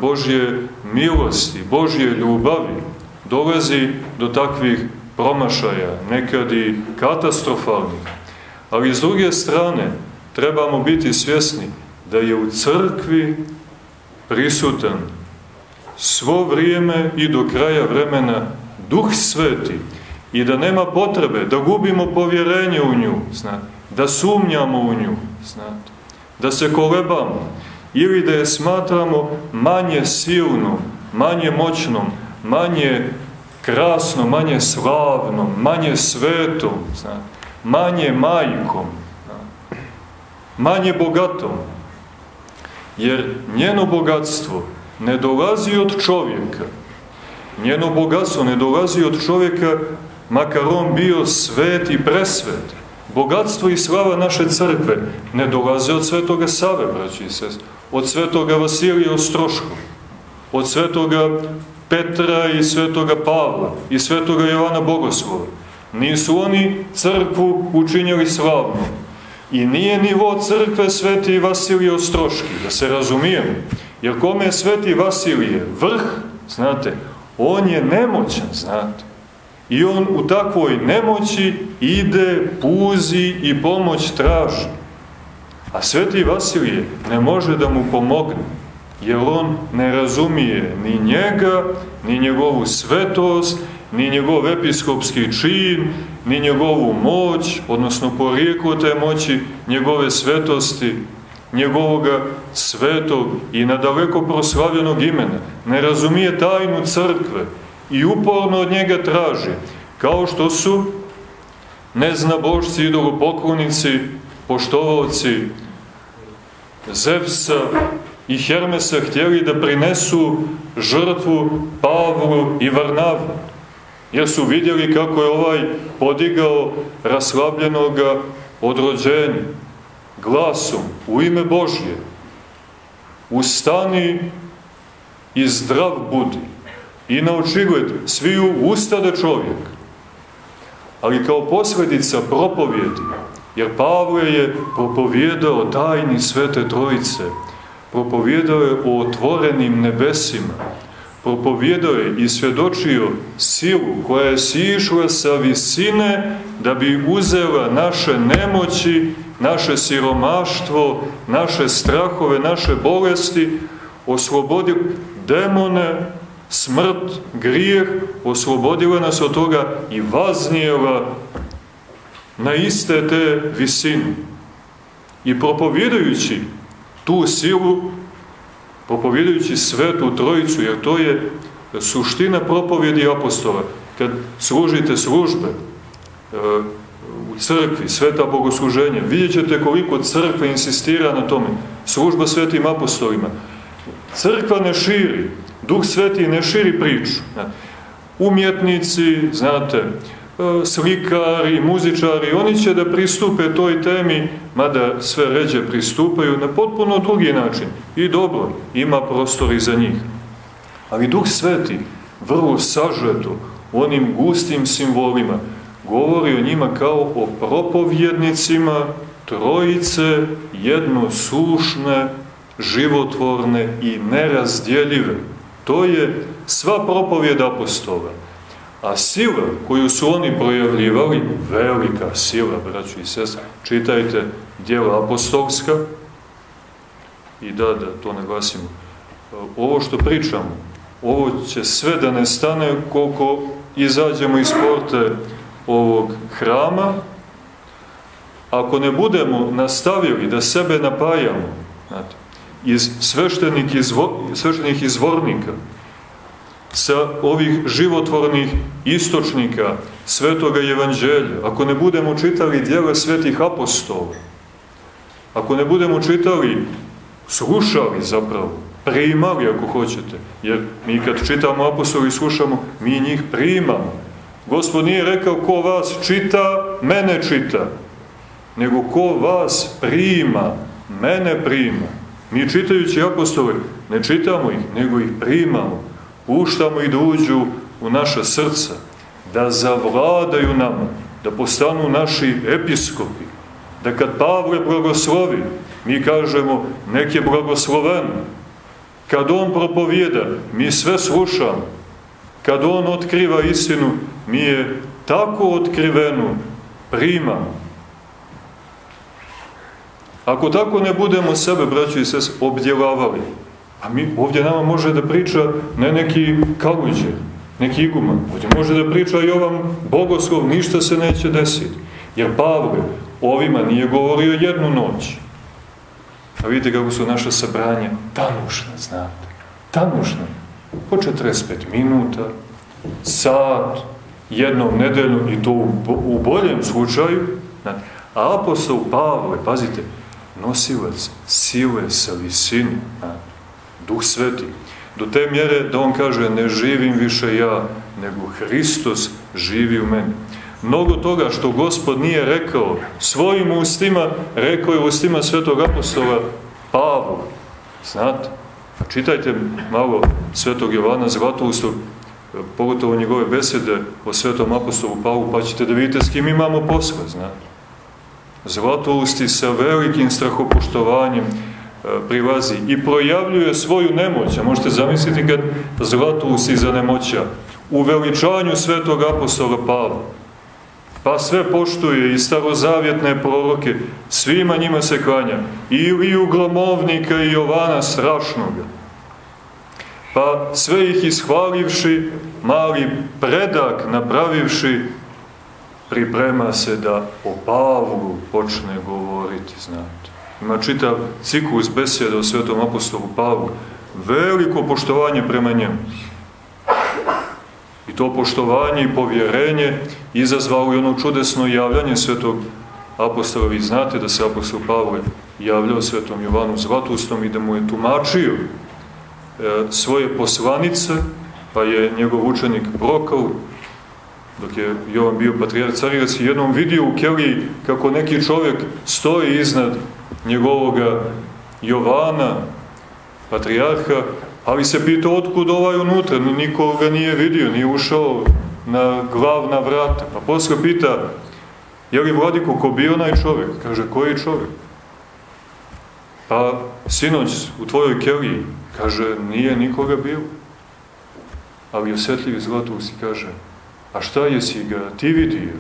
Speaker 2: Božje milosti, Božje ljubavi, dolazi do takvih promašaja, nekad i katastrofalnih. Ali s druge strane, trebamo biti svjesni da je u crkvi prisutan svo vrijeme i do kraja vremena Duh Sveti i da nema potrebe da gubimo povjerenje u nju, znate, da sumnjamo u nju, znate, da se kolebamo ili da je smatramo manje silnom, manje moćnom, manje krasnom, manje slavnom, manje svetom, znate, manje majkom, znate, manje bogatom. Jer njeno bogatstvo ne dolazi od čovjeka, Njeno bogatstvo ne dolazi od čovjeka, makar on bio svet i presvet. Bogatstvo i slava naše crkve ne dolaze od svetoga Save, braći i sest, od svetoga Vasilija Ostroškog, od svetoga Petra i svetoga Pavla i svetoga Jovana Bogoslova. Nisu oni crkvu učinjeli slavnom. I nije nivo crkve sveti Vasilije Ostroški, da se razumijemo. Jer kome je sveti Vasilije vrh, znate, on je nemoćan, znate. I on u takvoj nemoći ide, puzi i pomoć traži. A sveti Vasilije ne može da mu pomogne, jer on ne razumije ni njega, ni njegovu svetost, ni njegov episkopski čin, ni njegovu moć, odnosno porijeklo te moći, njegove svetosti, njegovoga svetog i nadaleko proslavljenog imena. Ne razumije tajnu crkve i uporno od njega traži, kao što su neznabošci, idolopoklonici, poštovalci Zevsa i Hermesa htjeli da prinesu žrtvu Pavlu i Varnavu jer su vidjeli kako je ovaj podigao raslabljenoga od rođenja glasom u ime Božje ustani i zdrav budi i na sviju ustade čovjek ali kao posledica propovjedi jer Pavle je propovjedao tajni Svete Trojice propovjedao je o otvorenim nebesima propovjedao je i svjedočio silu koja je sišla sa visine da bi uzela naše nemoći, naše siromaštvo, naše strahove, naše bolesti, oslobodio demone, smrt, grijeh, oslobodila nas od toga i vaznijela na iste te visine. I propovjedajući tu silu, propovjedajući svetu trojicu, jer to je suština propovjedi apostola. Kad služite službe e, u crkvi, sveta bogosluženja, vidjet ćete koliko crkva insistira na tome. Služba svetim apostolima. Crkva ne širi, Duh Sveti ne širi priču. Umjetnici, znate, E, slikari, muzičari, oni će da pristupe toj temi, mada sve ređe pristupaju, na potpuno drugi način. I dobro, ima prostor i za njih. Ali Duh Sveti, vrlo sažeto, onim gustim simbolima, govori o njima kao o propovjednicima trojice jedno sušne, životvorne i nerazdjeljive. To je sva propovjed apostola. A sila koju su oni projavljivali, velika sila, braću i sestre, čitajte dijela apostolska i da, da, to naglasimo. Ovo što pričamo, ovo će sve da ne stane koliko izađemo iz porte ovog hrama, ako ne budemo nastavili da sebe napajamo znate, iz sveštenih, izvor, sveštenih izvornika, sa ovih životvornih istočnika Svetoga Evanđelja, ako ne budemo čitali dijela svetih apostola, ako ne budemo čitali, slušali zapravo, primali ako hoćete, jer mi kad čitamo apostoli slušamo, mi njih primamo. Gospod nije rekao ko vas čita, mene čita, nego ko vas prima, mene prima. Mi čitajući apostole ne čitamo ih, nego ih primamo puštamo i da uđu u naša srca, da zavladaju nama, da postanu naši episkopi, da kad Pavle blagoslovi, mi kažemo nek je blagosloven. Kad on propovijeda, mi sve slušamo. Kad on otkriva istinu, mi je tako otkrivenu primamo. Ako tako ne budemo sebe, braći i sest, obdjelavali, A mi, ovdje nama može da priča ne neki kaluđe, neki iguman. Ovdje može da priča Jovan Bogoslov, ništa se neće desiti. Jer Pavle ovima nije govorio jednu noć. A vidite kako su naše sabranja tanušne, znate. Tanušne. Po 45 minuta, sat, jednom nedeljom i to u, boljem slučaju. A apostol Pavle, pazite, nosilac sile sa visinu. Znate Duh Sveti. Do te mjere da on kaže ne živim više ja, nego Hristos živi u meni. Mnogo toga što Gospod nije rekao svojim ustima, rekao je ustima svetog apostola Pavla. Znate? Čitajte malo svetog Jovana Zlatoustog, pogotovo njegove besede o svetom apostolu Pavlu, pa ćete da vidite s kim imamo posla, znate. Zlatousti sa velikim strahopoštovanjem e, prilazi i projavljuje svoju nemoć, a možete zamisliti kad Zlatousti za nemoća u veličanju svetog apostola Pavla, pa sve poštuje i starozavjetne proroke, svima njima se klanja, i, i u glomovnika i Jovana strašnoga. Pa sve ih ishvalivši, mali predak napravivši, priprema se da o Pavlu počne govoriti, znate. Ima čitav ciklus beseda o svetom apostolu Pavlu, veliko poštovanje prema njemu. I to poštovanje i povjerenje izazvalo i ono čudesno javljanje svetog apostola. Vi znate da se apostol Pavle javljao svetom Jovanu Zlatustom i da mu je tumačio e, svoje poslanice, pa je njegov učenik Prokal, dok je Jovan bio patrijarh carijac, jednom vidio u Keliji kako neki čovjek stoji iznad njegovoga Jovana, patrijarha, Ali se pita otkud ovaj unutra, niko ga nije vidio, nije ušao na glavna vrata. Pa posle pita, je li vladiko ko bio onaj čovjek? Kaže, koji čovjek? Pa, sinoć u tvojoj keliji, kaže, nije nikoga bilo. Ali osjetljivi zlatus i kaže, a šta jesi ga ti vidio?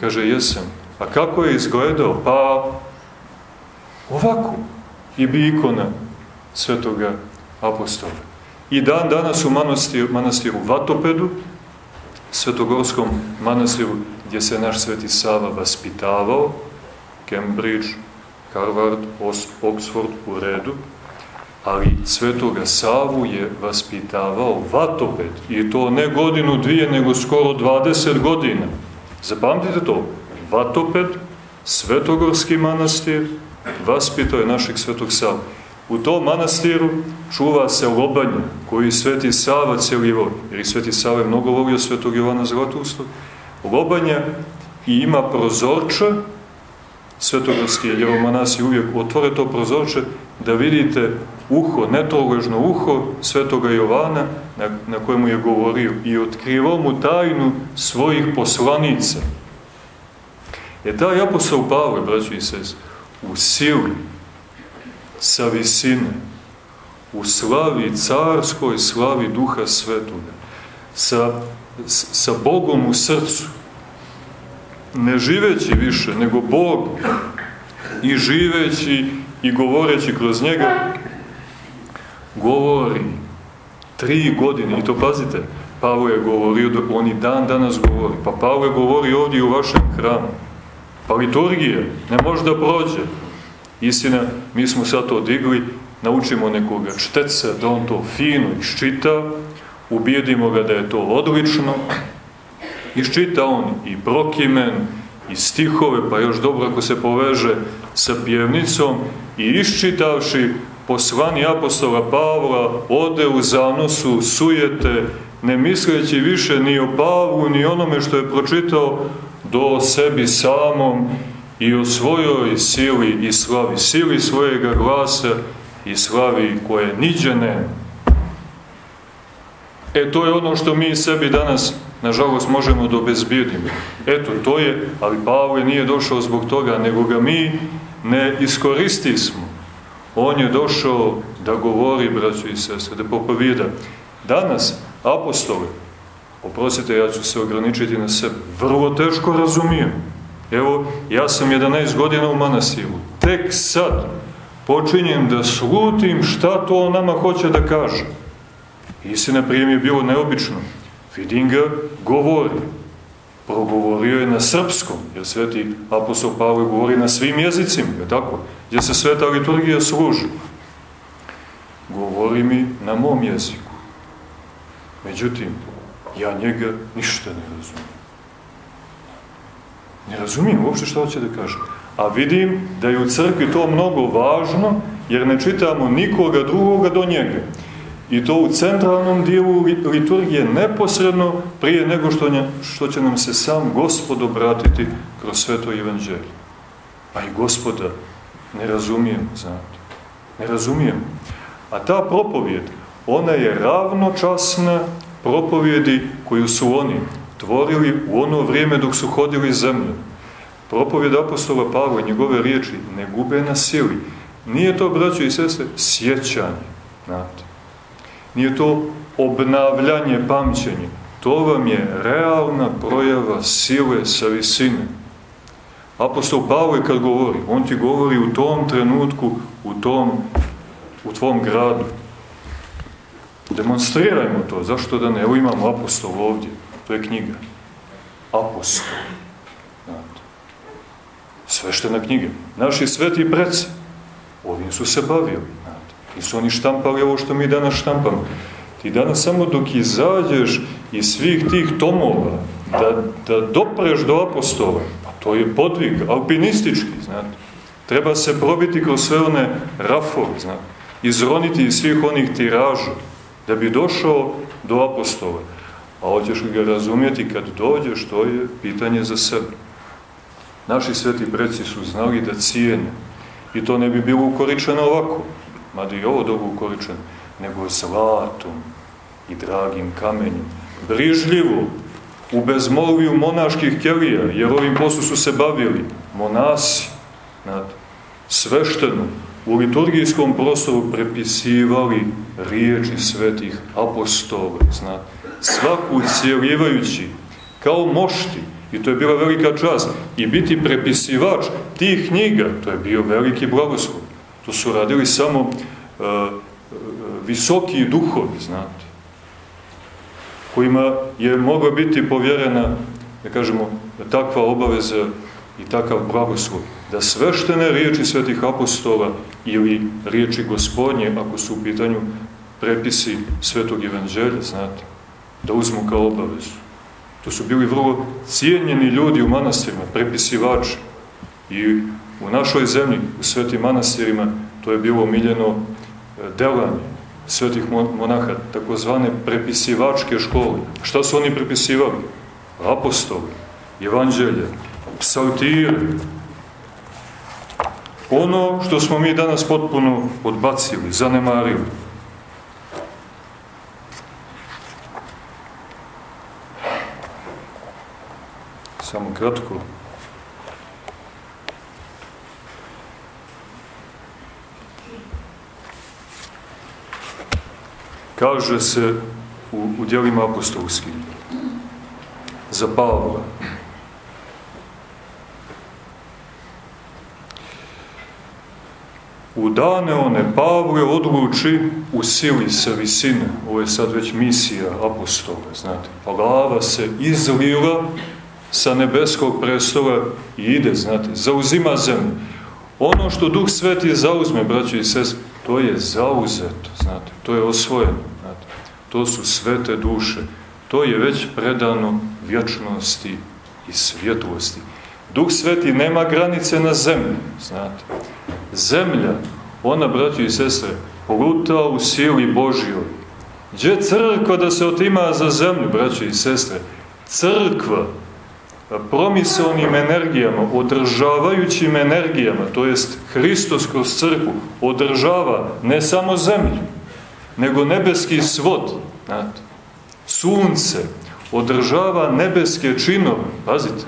Speaker 2: Kaže, jesam. A kako je izgledao? Pa, ovako. I bi ikona svetoga apostola. I dan danas u manastiru, manastiru Vatopedu, svetogorskom manastiru gdje se naš sveti Sava vaspitavao, Cambridge, Harvard, Oxford u redu, ali svetoga Savu je vaspitavao Vatoped i to ne godinu, dvije, nego skoro 20 godina. Zapamtite to, Vatoped, svetogorski manastir, vaspitao je našeg svetog Savu. U tom manastiru čuva se lobanje koji sveti Sava celivo, jer i sveti Sava je mnogo volio svetog Jovana Zlatoustog, lobanja i ima prozorče, svetogorski jeromonasi uvijek otvore to prozorče, da vidite uho, netroležno uho svetoga Jovana na, na kojemu je govorio i otkrivao mu tajnu svojih poslanica. Je taj apostol Pavle, braći i sest, u sili sa visine, u slavi carskoj, slavi duha svetoga, sa, sa Bogom u srcu, ne živeći više, nego Bog i živeći i govoreći kroz njega, govori tri godine, i to pazite, Pavo je govorio, da on i dan danas govori, pa Pavo je govori ovdje u vašem hramu, pa liturgija ne može da prođe, Istina, mi smo sad to digli, naučimo nekoga čteca da on to fino iščita, ubijedimo ga da je to odlično, iščita on i brokimen, i stihove, pa još dobro ako se poveže sa pjevnicom i iščitavši poslani apostola Pavla ode u zanosu, sujete, ne misleći više ni o Pavlu, ni onome što je pročitao do sebi samom i o svojoj sili i slavi, sili svojega glasa i slavi koje niđe nema. E, to je ono što mi sebi danas, nažalost, možemo da obezbijedimo. Eto, to je, ali Pavle nije došao zbog toga, nego ga mi ne iskoristismo. On je došao da govori, braćo i sestre, da popovida. Danas, apostole, oprostite, ja ću se ograničiti na sebe, vrlo teško razumijem Evo, ja sam 11 godina u manastiru. Tek sad počinjem da slutim šta to on nama hoće da kaže. Istina prije mi je bilo neobično. Vidim ga, govori. Progovorio je na srpskom, jer sveti apostol Pavle govori na svim jezicima, je tako? Gdje se sveta liturgija služi. Govori mi na mom jeziku. Međutim, ja njega ništa ne razumijem. Ne razumijem uopšte što hoće da kaže. A vidim da je u crkvi to mnogo važno, jer ne čitamo nikoga drugoga do njega. I to u centralnom dijelu liturgije neposredno prije nego što, nje, što će nam se sam Gospod obratiti kroz sveto evanđelje. Pa i Gospoda ne razumijem, znate. Ne razumijem. A ta propovjed, ona je ravnočasna propovjedi koju su oni tvorili u ono vrijeme dok su hodili zemlju. Propovjed apostola Pavla, njegove riječi, ne gube na sili. Nije to, braćo i sestre, sjećanje, znate. Nije to obnavljanje pamćenja. To vam je realna projava sile sa visine. Apostol Pavle kad govori, on ti govori u tom trenutku, u tom, u tvom gradu. Demonstrirajmo to, zašto da ne? Evo imamo apostol ovdje, to je knjiga. Apostol. Znate. Sveštena knjiga. Naši sveti preci, ovim su se bavili. Znate. Nisu oni štampali ovo što mi danas štampamo. Ti danas samo dok izađeš iz svih tih tomova, da, da dopreš do apostola, pa to je podvig, alpinistički, znate. Treba se probiti kroz sve one rafove, znate. Izroniti iz svih onih tiraža, da bi došao do apostola. A hoćeš ga razumjeti kad dođeš, to je pitanje za sebe. Naši sveti preci su znali da cijene. I to ne bi bilo ukoričeno ovako, mada i ovo dobro ukoričeno, nego zlatom i dragim kamenjem. Brižljivo, u bezmolviju monaških kelija, jer ovim poslu su se bavili monasi, nad sveštenu, u liturgijskom prostoru prepisivali riječi svetih apostola, znate, svaku cijeljivajući, kao mošti, i to je bila velika čast, i biti prepisivač tih knjiga, to je bio veliki blagoslov. To su radili samo uh, visoki duhovi, znate, kojima je mogla biti povjerena, da kažemo, takva obaveza i takav blagoslov, da sveštene riječi svetih apostola ili riječi gospodnje, ako su u pitanju prepisi svetog evanđelja, znate, da uzmu kao obavezu. To su bili vrlo cijenjeni ljudi u manastirima, prepisivači. I u našoj zemlji, u svetim manastirima, to je bilo omiljeno e, delanje svetih monaha, takozvane prepisivačke škole. Šta su oni prepisivali? Apostoli, evanđelje, psaltire, ono što smo mi danas potpuno odbacili, zanemarili. Samo kratko. Kaže se u, u dijelima apostolskim za Pavla U dane one Pavle odluči u sili sa visine, ovo je sad već misija apostola, znate, pa glava se izlila sa nebeskog prestola i ide, znate, zauzima zemlju. Ono što Duh Sveti zauzme, braći i sest, to je zauzeto, znate, to je osvojeno, znate, to su svete duše, to je već predano vječnosti i svjetlosti. Duh Sveti nema granice na zemlji, znate. Zemlja, ona, braći i sestre, luta u sili Božjoj. Gdje crkva da se otima za zemlju, braći i sestre? Crkva, promiselnim energijama, održavajućim energijama, to jest Hristos kroz crkvu, održava ne samo zemlju, nego nebeski svod, znate, sunce, održava nebeske činove, pazite,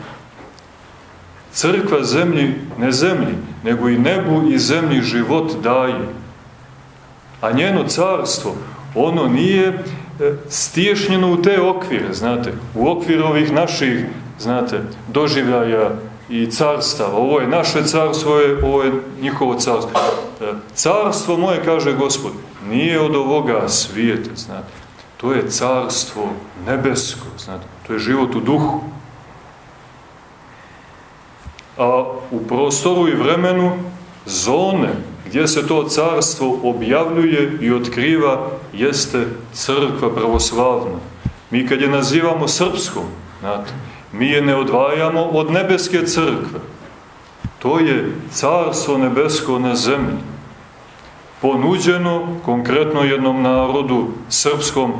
Speaker 2: Crkva zemlji, ne zemlji, nego i nebu i zemlji život daje. A njeno carstvo, ono nije e, stiješnjeno u te okvire, znate, u okvir ovih naših, znate, doživljaja i carstava. Ovo je naše carstvo, ovo je njihovo carstvo. E, carstvo moje, kaže Gospod, nije od ovoga svijeta, znate. To je carstvo nebesko, znate. To je život u duhu a u prostoru i vremenu zone gdje se to carstvo objavljuje i otkriva jeste crkva pravoslavna. Mi kad je nazivamo srpskom, znate, mi je ne odvajamo od nebeske crkve. To je carstvo nebesko na zemlji. ponuđeno konkretno jednom narodu, srpskom,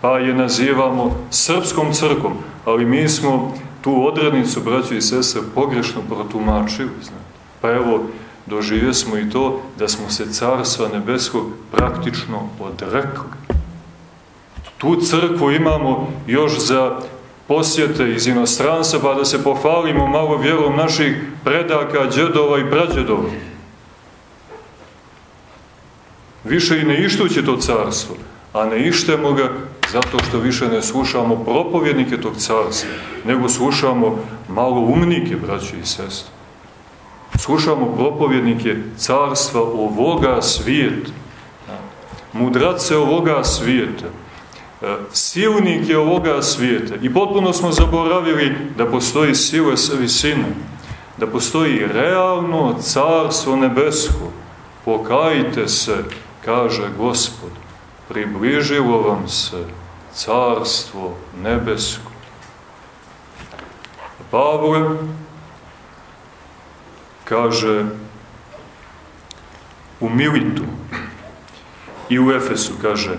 Speaker 2: pa je nazivamo srpskom crkom, ali mi smo tu odrednicu, braćo i sestre, pogrešno protumačili, znate. Pa evo, doživje smo i to da smo se carstva nebeskog praktično odrekli. Tu crkvu imamo još za posjete iz inostranstva, pa da se pofalimo malo vjerom naših predaka, džedova i prađedova. Više i ne ištući to carstvo, a ne ištemo ga zato što više ne slušamo propovjednike tog carstva, nego slušamo malo umnike, braći i sestri. Slušamo propovjednike carstva ovoga svijeta, mudrace ovoga svijeta, e, silnike ovoga svijeta. I potpuno smo zaboravili da postoji sile sa visine, da postoji realno carstvo nebesko. Pokajte se, kaže Gospod, približilo vam se carstvo nebesko. Pavle kaže u Militu i u Efesu, kaže,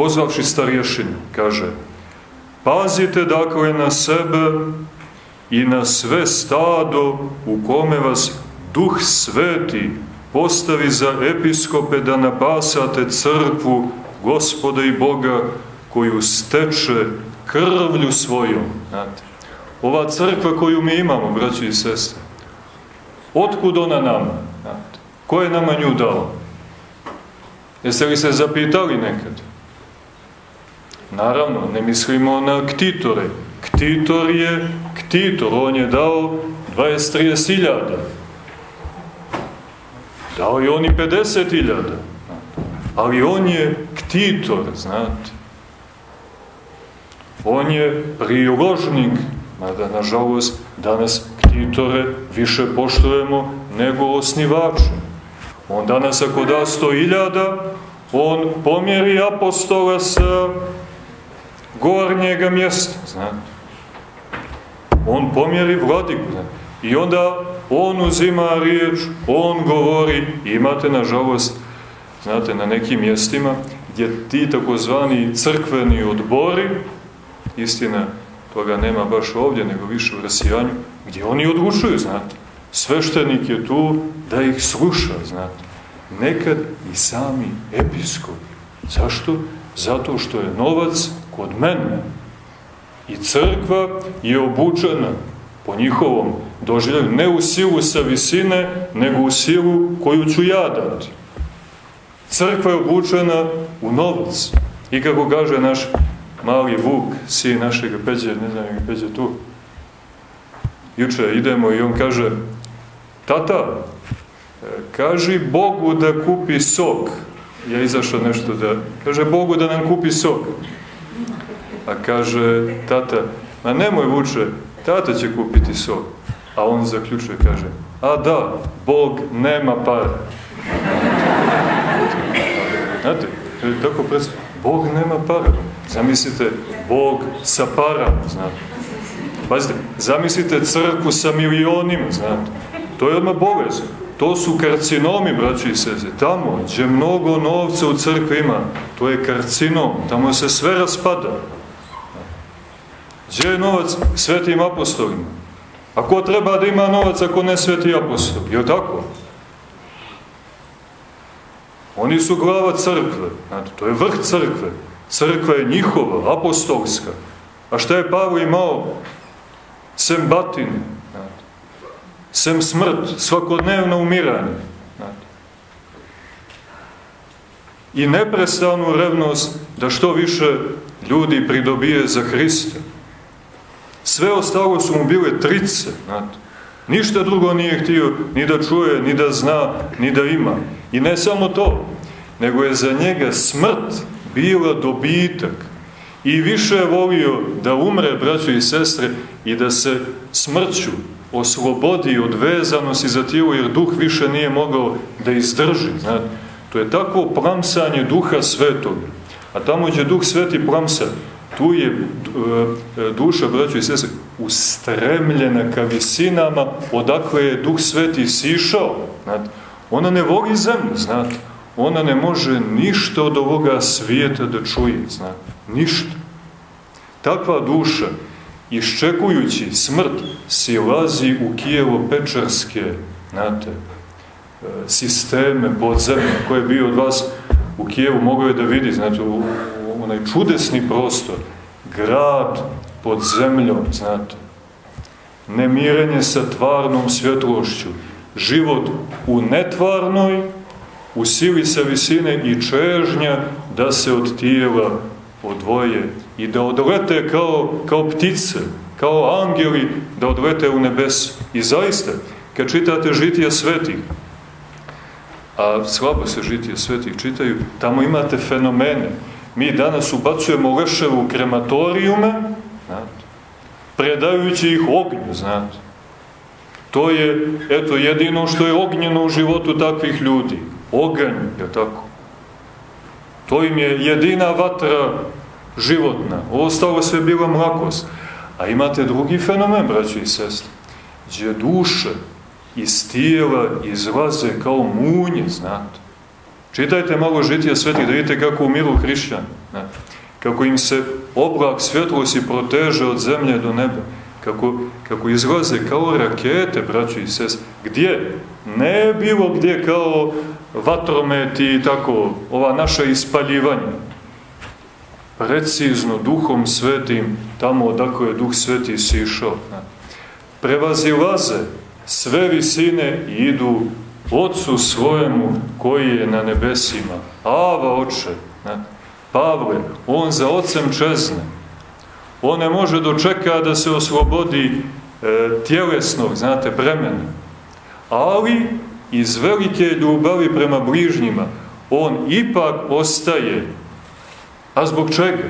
Speaker 2: pozvavši starješinu, kaže, pazite dakle na sebe i na sve stado u kome vas duh sveti postavi za episkope da napasate crkvu gospoda i Boga koju steče krvlju svojom. Znate, ova crkva koju mi imamo, braći i sestre, otkud ona nama? Znate, ko je nama nju dao? Jeste li se zapitali nekad? Naravno, ne mislimo na ktitore. Ktitor je ktitor, on je dao 20-30 hiljada. Dao je on i 50 hiljada. Ali on je ktitor, znate. On je priložnik, mada nažalost danas ktitore više poštujemo nego osnivače. On danas ako da 100.000, on pomjeri apostola sa gornjega mjesta, znate. On pomjeri vladiku, znate. I onda on uzima riječ, on govori, imate nažalost, znate, na nekim mjestima gdje ti takozvani crkveni odbori, istina, toga nema baš ovdje, nego više u rasijanju, gdje oni odlučuju, znate. Sveštenik je tu da ih sluša, znate. Nekad i sami episkopi. Zašto? Zato što je novac kod mene. I crkva je obučena po njihovom doživljanju, ne u silu sa visine, nego u silu koju ću ja dati. Crkva je obučena u novac. I kako kaže naš mali Vuk, sin našeg Peđe, ne znam je Peđe tu, juče idemo i on kaže, tata, kaži Bogu da kupi sok. Ja izašao nešto da, kaže Bogu da nam kupi sok. A kaže, tata, ma nemoj vuče, tata će kupiti sok. A on zaključuje, kaže, a da, Bog nema para. Znate, tako predstavljamo, Bog nema para. Zamislite, Bog sa parama, znate. Pazite, zamislite crkvu sa milionima, znate. To je odmah bolest. To su karcinomi, braći i seze. Tamo, gdje mnogo novca u crkvi ima, to je karcinom. Tamo se sve raspada. Gdje je novac svetim apostolima? A ko treba da ima novac ako ne sveti apostol? Je tako? Oni su glava crkve. Znate, to je vrh crkve. Crkva je njihova, apostolska. A šta je Pavle imao? Sem batine, znate. sem smrt, svakodnevno umiranje. Znate. I neprestanu revnost da što više ljudi pridobije za Hrista. Sve ostalo su mu bile trice, znate. Ništa drugo nije htio ni da čuje, ni da zna, ni da ima. I ne samo to, nego je za njega smrt bila dobitak. I više je volio da umre, braćo i sestre, i da se smrću oslobodi od vezanosti za tijelo, jer duh više nije mogao da izdrži. Znate? To je takvo plamsanje duha svetog. A tamo gdje duh sveti plamsa, tu je e, duša, braćo i sestre, ustremljena ka visinama odakle je duh sveti sišao. Znate? Ona ne voli zemlju, znate. ona ne može ništa od ovoga svijeta da čuje, znate, ništa. Takva duša, iščekujući smrt, silazi u Kijevo-Pečarske, znate, e, sisteme podzemlje koje je bio od vas u Kijevu, mogao je da vidi, znate, u, u onaj čudesni prostor, grad pod zemljom, znate, nemirenje sa tvarnom svjetlošću, život u netvarnoj, u sili sa visine i čežnja da se od tijela odvoje i da odlete kao, kao ptice, kao angeli, da odlete u nebes. I zaista, kad čitate žitija svetih, a slabo se žitije svetih čitaju, tamo imate fenomene. Mi danas ubacujemo leševe u krematorijume, znate, predajući ih ognju, znate. To je, eto, jedino što je ognjeno u životu takvih ljudi. Oganj, je tako? To im je jedina vatra životna. Ostalo sve bila mlakost. A imate drugi fenomen, braći i sestri, gdje duše iz tijela izlaze kao munje, znate. Čitajte malo žitija svetih, da vidite kako umiru hrišćani. Znate. Kako im se oblak svjetlosti proteže od zemlje do neba. Kako, kako izlaze kao rakete, braći i sest. Gdje? Ne bilo gdje kao vatromet i tako, ova naša ispaljivanja. Precizno, duhom svetim, tamo odako je duh sveti sišao. Prevazilaze sve visine i idu Otcu svojemu koji je na nebesima. Ava, oče, ne? Pavle, on za ocem čezne. On ne može dočeka da se oslobodi e, tjelesnog, znate, bremena. Ali iz velike ljubavi prema bližnjima on ipak ostaje. A zbog čega?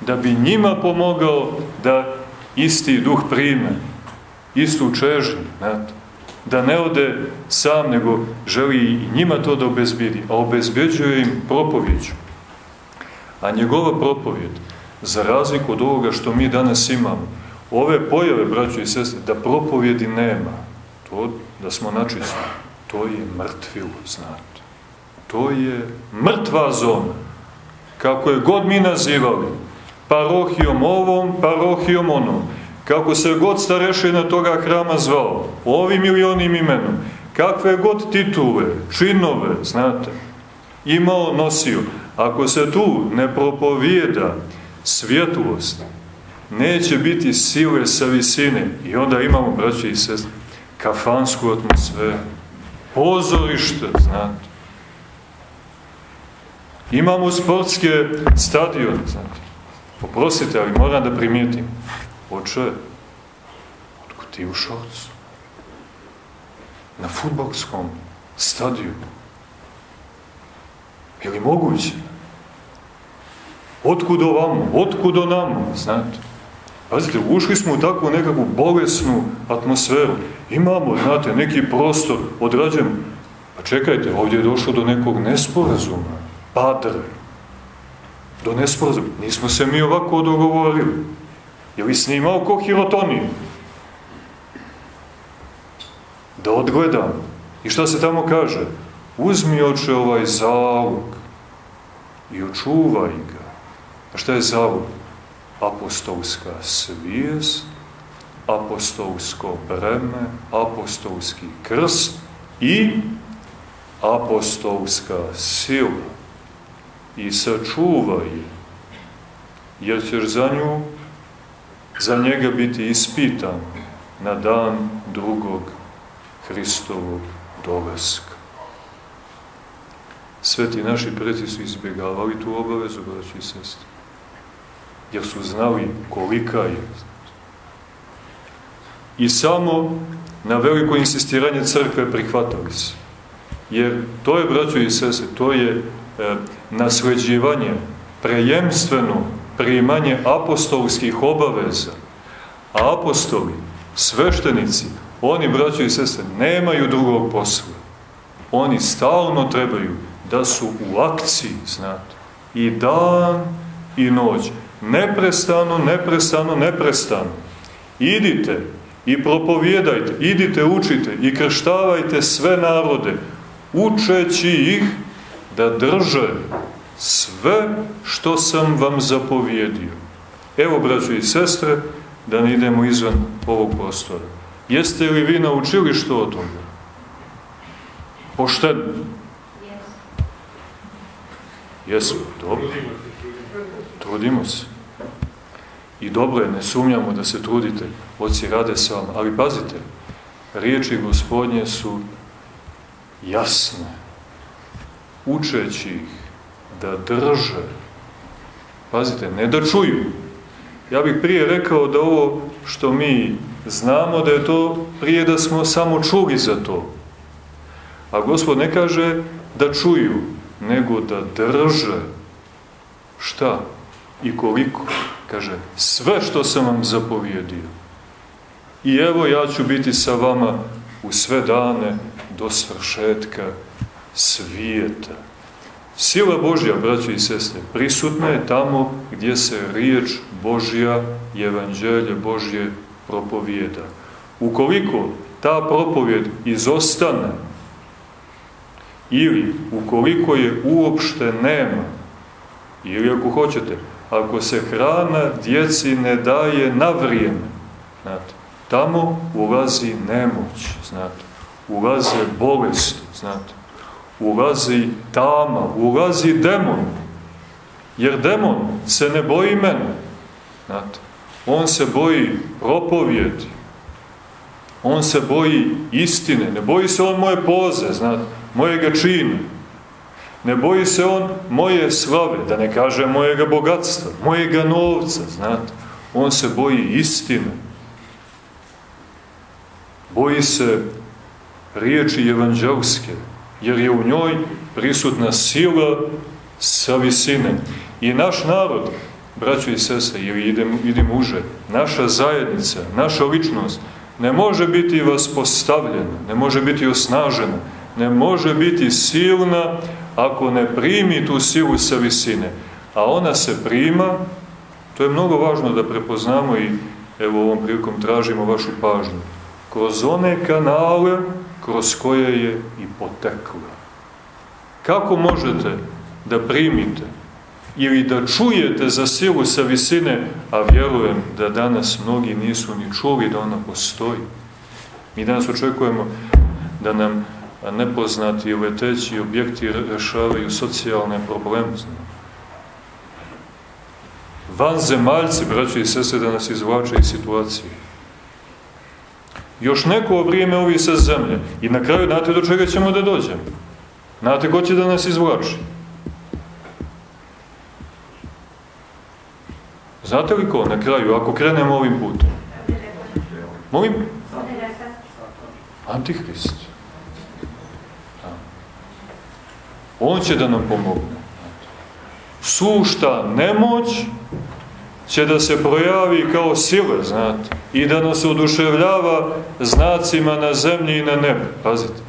Speaker 2: Da bi njima pomogao da isti duh prime, istu čežnju, znate da ne ode sam, nego želi i njima to da obezbedi, a obezbeđuje im propovjeđu. A njegova propovjed, za razliku od ovoga što mi danas imamo, ove pojave, braćo i sestre, da propovjedi nema, to da smo načisto, to je mrtvilo, znate. To je mrtva zona. Kako je god mi nazivali, parohijom ovom, parohijom onom, kako se god starešina toga hrama zvao, ovim ili onim imenom, kakve god titule, činove, znate, imao, nosio, ako se tu ne propovijeda svjetlost, neće biti sile sa visine i onda imamo, braće i sestre, kafansku atmosferu, pozorište, znate. Imamo sportske stadione, znate. Poprosite, ali moram da primijetim. Oče, otkud ti u Šorcu? Na futbolskom stadiju. Je li moguće? Otkud ovamo? Otkud onamo? Znate. Pazite, ušli smo u takvu nekakvu bolesnu atmosferu. Imamo, znate, neki prostor odrađen. Pa čekajte, ovdje je došlo do nekog nesporazuma. Padre. Do nesporazuma. Nismo se mi ovako dogovorili. Je li snimao ko hirotoniju? Da odgledam. I šta se tamo kaže? Uzmi oče ovaj zalog i očuvaj ga. A šta je zalog? Apostolska svijest, apostolsko breme, apostolski krst i apostolska sila. I sačuvaj je, jer ćeš za nju za njega biti ispitan na dan drugog Hristovog dolaska. Sveti naši preci su izbjegavali tu obavezu, braći i sestri, jer su znali kolika je. I samo na veliko insistiranje crkve prihvatali se. Jer to je, braćo i sestre, to je e, nasleđivanje prejemstveno primanje apostolskih obaveza. A apostoli, sveštenici, oni, braćo i sestre, nemaju drugog posla. Oni stalno trebaju da su u akciji, znate, i dan i noć. Neprestano, neprestano, neprestano. Idite i propovjedajte, idite, učite i krštavajte sve narode, učeći ih da drže sve što sam vam zapovjedio. Evo, braćo i sestre, da ne idemo izvan ovog prostora. Jeste li vi naučili što o toga? Pošteno. Jesu, dobro. Trudimo se. I dobro je, ne sumnjamo da se trudite, oci rade sa vama, ali pazite, riječi gospodnje su jasne, učeći ih da drže, pazite, ne da čuju. Ja bih prije rekao da ovo što mi znamo da je to prije da smo samo čuli za to. A gospod ne kaže da čuju, nego da drže. Šta? I koliko? Kaže, sve što sam vam zapovjedio. I evo ja ću biti sa vama u sve dane do svršetka svijeta. Sila Božja, braćo i sestre, prisutna je tamo gdje se riječ Božja i evanđelje Božje propovijeda. Ukoliko ta propovjed izostane ili ukoliko je uopšte nema, ili ako hoćete, ako se hrana djeci ne daje na vrijeme, znate, tamo ulazi nemoć, znate, ulaze bolesti, znate, ulazi tama, ulazi demon, jer demon se ne boji mene, znate, on se boji propovjedi, on se boji istine, ne boji se on moje poze, znate, mojega čina, Ne boji se on moje slave, da ne kaže mojega bogatstva, mojega novca, znate. On se boji istine. Boji se riječi evanđelske, jer je u njoj prisutna sila sa visine. I naš narod, braćo i sese, ili idem, uže, naša zajednica, naša ličnost, ne može biti vaspostavljena, ne može biti osnažena, ne može biti silna ako ne primi tu silu sa visine. A ona se prima, to je mnogo važno da prepoznamo i evo ovom prilikom tražimo vašu pažnju, kroz one kanale kroz koje je i potekla. Kako možete da primite ili da čujete za silu sa visine, a vjerujem da danas mnogi nisu ni čuli da ona postoji. Mi danas očekujemo da nam nepoznati i leteći objekti rešavaju socijalne probleme. Van zemaljci, braći i sese, da nas izvlače iz situacije. Još neko vrijeme ovi sa zemlje. I na kraju, znate do čega ćemo da dođemo? Znate ko će da nas izvlači? Znate li ko na kraju, ako krenemo ovim putem? Molim? Antihrist. On će da nam pomogne. Sušta nemoć će da se projavi kao sile, znate, i da nas oduševljava znacima na zemlji i na nebu. Pazite.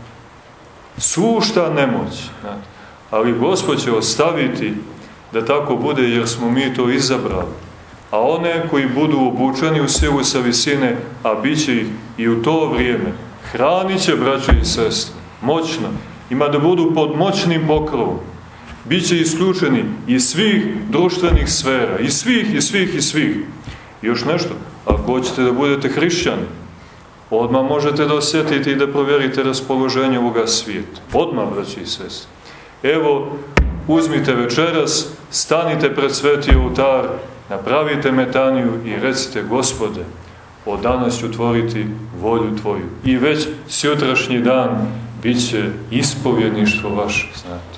Speaker 2: Sušta nemoć, znate. Ali Gospod će ostaviti da tako bude jer smo mi to izabrali. A one koji budu obučeni u silu sa visine, a bit će ih i u to vrijeme, hranit će braće i sestre, moćno, ima da budu pod moćnim pokrovom. Biće isključeni iz svih društvenih sfera, iz svih, iz svih, iz svih. I još nešto, ako hoćete da budete hrišćani, odmah možete da osjetite i da provjerite raspoloženje ovoga svijeta. Odmah, braći i sest. Evo, uzmite večeras, stanite pred sveti oltar, napravite metaniju i recite, gospode, od danas ću tvoriti volju Tvoju. I već sjutrašnji dan bit će ispovjedništvo vaše, znate.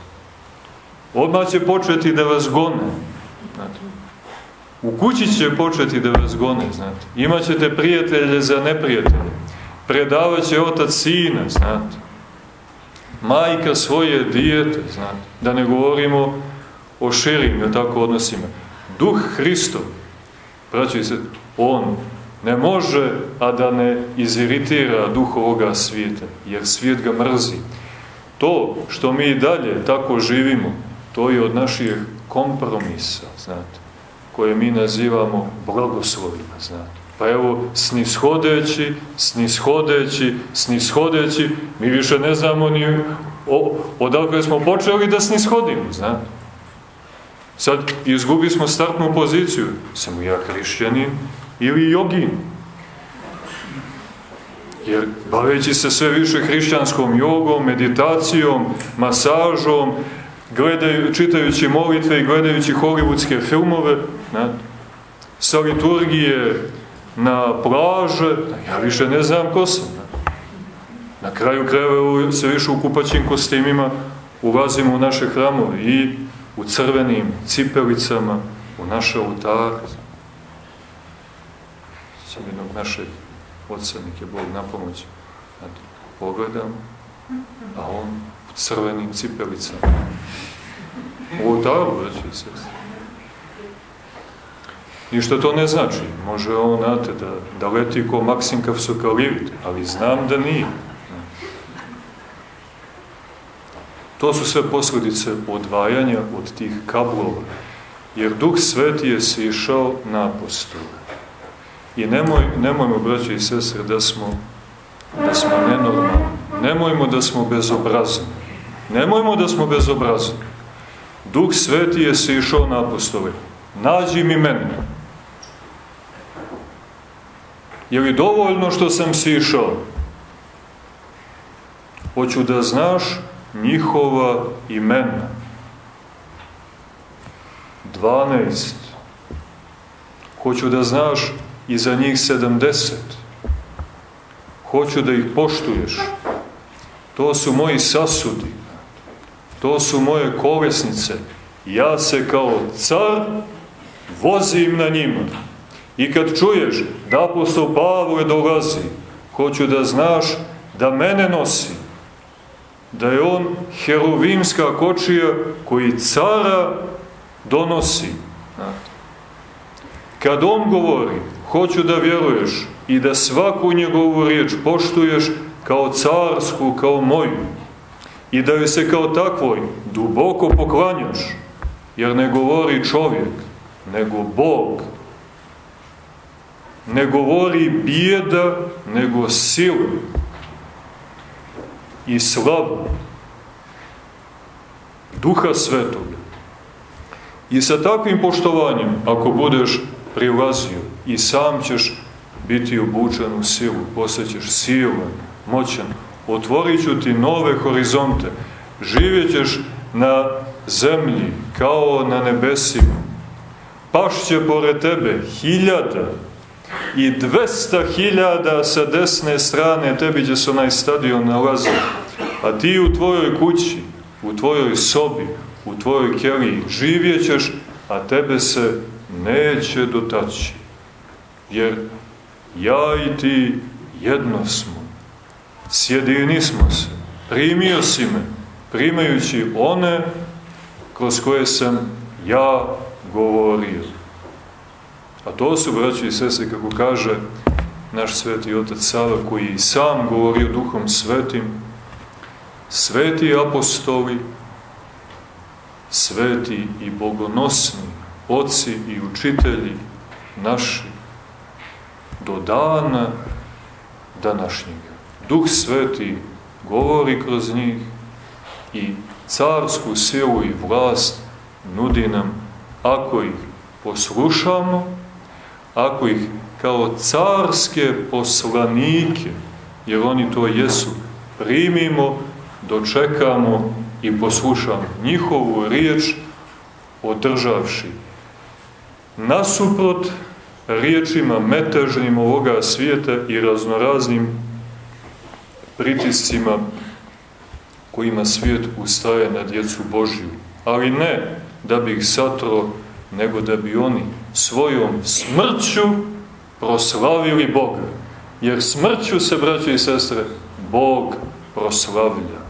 Speaker 2: Odmah će početi da vas gone, znate. U kući će početi da vas gone, znate. Imaćete prijatelje za neprijatelje. Predavat će otac sina, znate. Majka svoje dijete, znate. Da ne govorimo o širim, o tako odnosima. Duh Hristov, braći se, on ne može, a da ne iziritira duh ovoga svijeta, jer svijet ga mrzi. To što mi dalje tako živimo, to je od naših kompromisa, znate, koje mi nazivamo blagoslovima, znate. Pa evo, snishodeći, snishodeći, snishodeći, mi više ne znamo ni odakle smo počeli da snishodimo, znate. Sad izgubi smo startnu poziciju. Sam ja hrišćanin ili jogin. Jer baveći se sve više hrišćanskom jogom, meditacijom, masažom, gledaju, čitajući molitve i gledajući hollywoodske filmove, znate, sa liturgije na plaže, ja više ne znam ko sam. Na kraju krajeva sve više u kupaćim kostimima ulazimo u naše hramove i u crvenim cipelicama, u naše oltare. Sjećam jednog našeg oca, Bog na pomoć. Pogledam, a on u crvenim cipelicama. Oltaru, već je sestri. Ništa to ne znači. Može on, znate, da, da leti ko Maksim Kavsokalivit, ali znam da nije. To su sve posledice odvajanja od tih kablova. Jer Duh Sveti je se išao na apostole. I nemoj, nemojmo, braći i sestre, da smo, da smo nenormalni. Nemojmo da smo bezobrazni. Nemojmo da smo bezobrazni. Duh Sveti je se išao na apostole. Nađi mi mene. Je li dovoljno što sam si išao? Hoću da znaš njihova imena. 12. Hoću da znaš i za njih 70. Hoću da ih poštuješ. To su moji sasudi. To su moje kolesnice. Ja se kao car vozim na njima. I kad čuješ da apostol Pavle dolazi, hoću da znaš da mene nosi da je on herovimska kočija koji cara donosi. Kad on govori, hoću da vjeruješ i da svaku njegovu riječ poštuješ kao carsku, kao moju, i da joj se kao takvoj duboko poklanjaš, jer ne govori čovjek, nego Bog. Ne govori bijeda, nego sila i slavu Duha Svetoga. I sa takvim poštovanjem, ako budeš prilazio, i sam ćeš biti obučen u silu, postaćeš silan, moćan, otvorit ću ti nove horizonte, živjet ćeš na zemlji kao na nebesima, pašće pored tebe hiljada i 200 hiljada sa desne strane tebi će se onaj stadion nalazi, a ti u tvojoj kući, u tvojoj sobi, u tvojoj keliji živjećeš, a tebe se neće dotaći. Jer ja i ti jedno smo, sjedini smo se, primio si me, primajući one kroz koje sam ja govorio. A to su, braći i sese, kako kaže naš sveti otac Sava, koji i sam govorio duhom svetim, sveti apostoli, sveti i bogonosni oci i učitelji naši do dana današnjega. Duh sveti govori kroz njih i carsku silu i vlast nudi nam ako ih poslušamo ako ih kao carske poslanike, jer oni to jesu, primimo, dočekamo i poslušamo njihovu riječ održavši. Nasuprot riječima metežnim ovoga svijeta i raznoraznim pritiscima kojima svijet ustaje na djecu Božju. Ali ne da bi ih satro nego da bi oni svojom smrću proslavili Boga. Jer smrću se, braće i sestre, Bog proslavlja.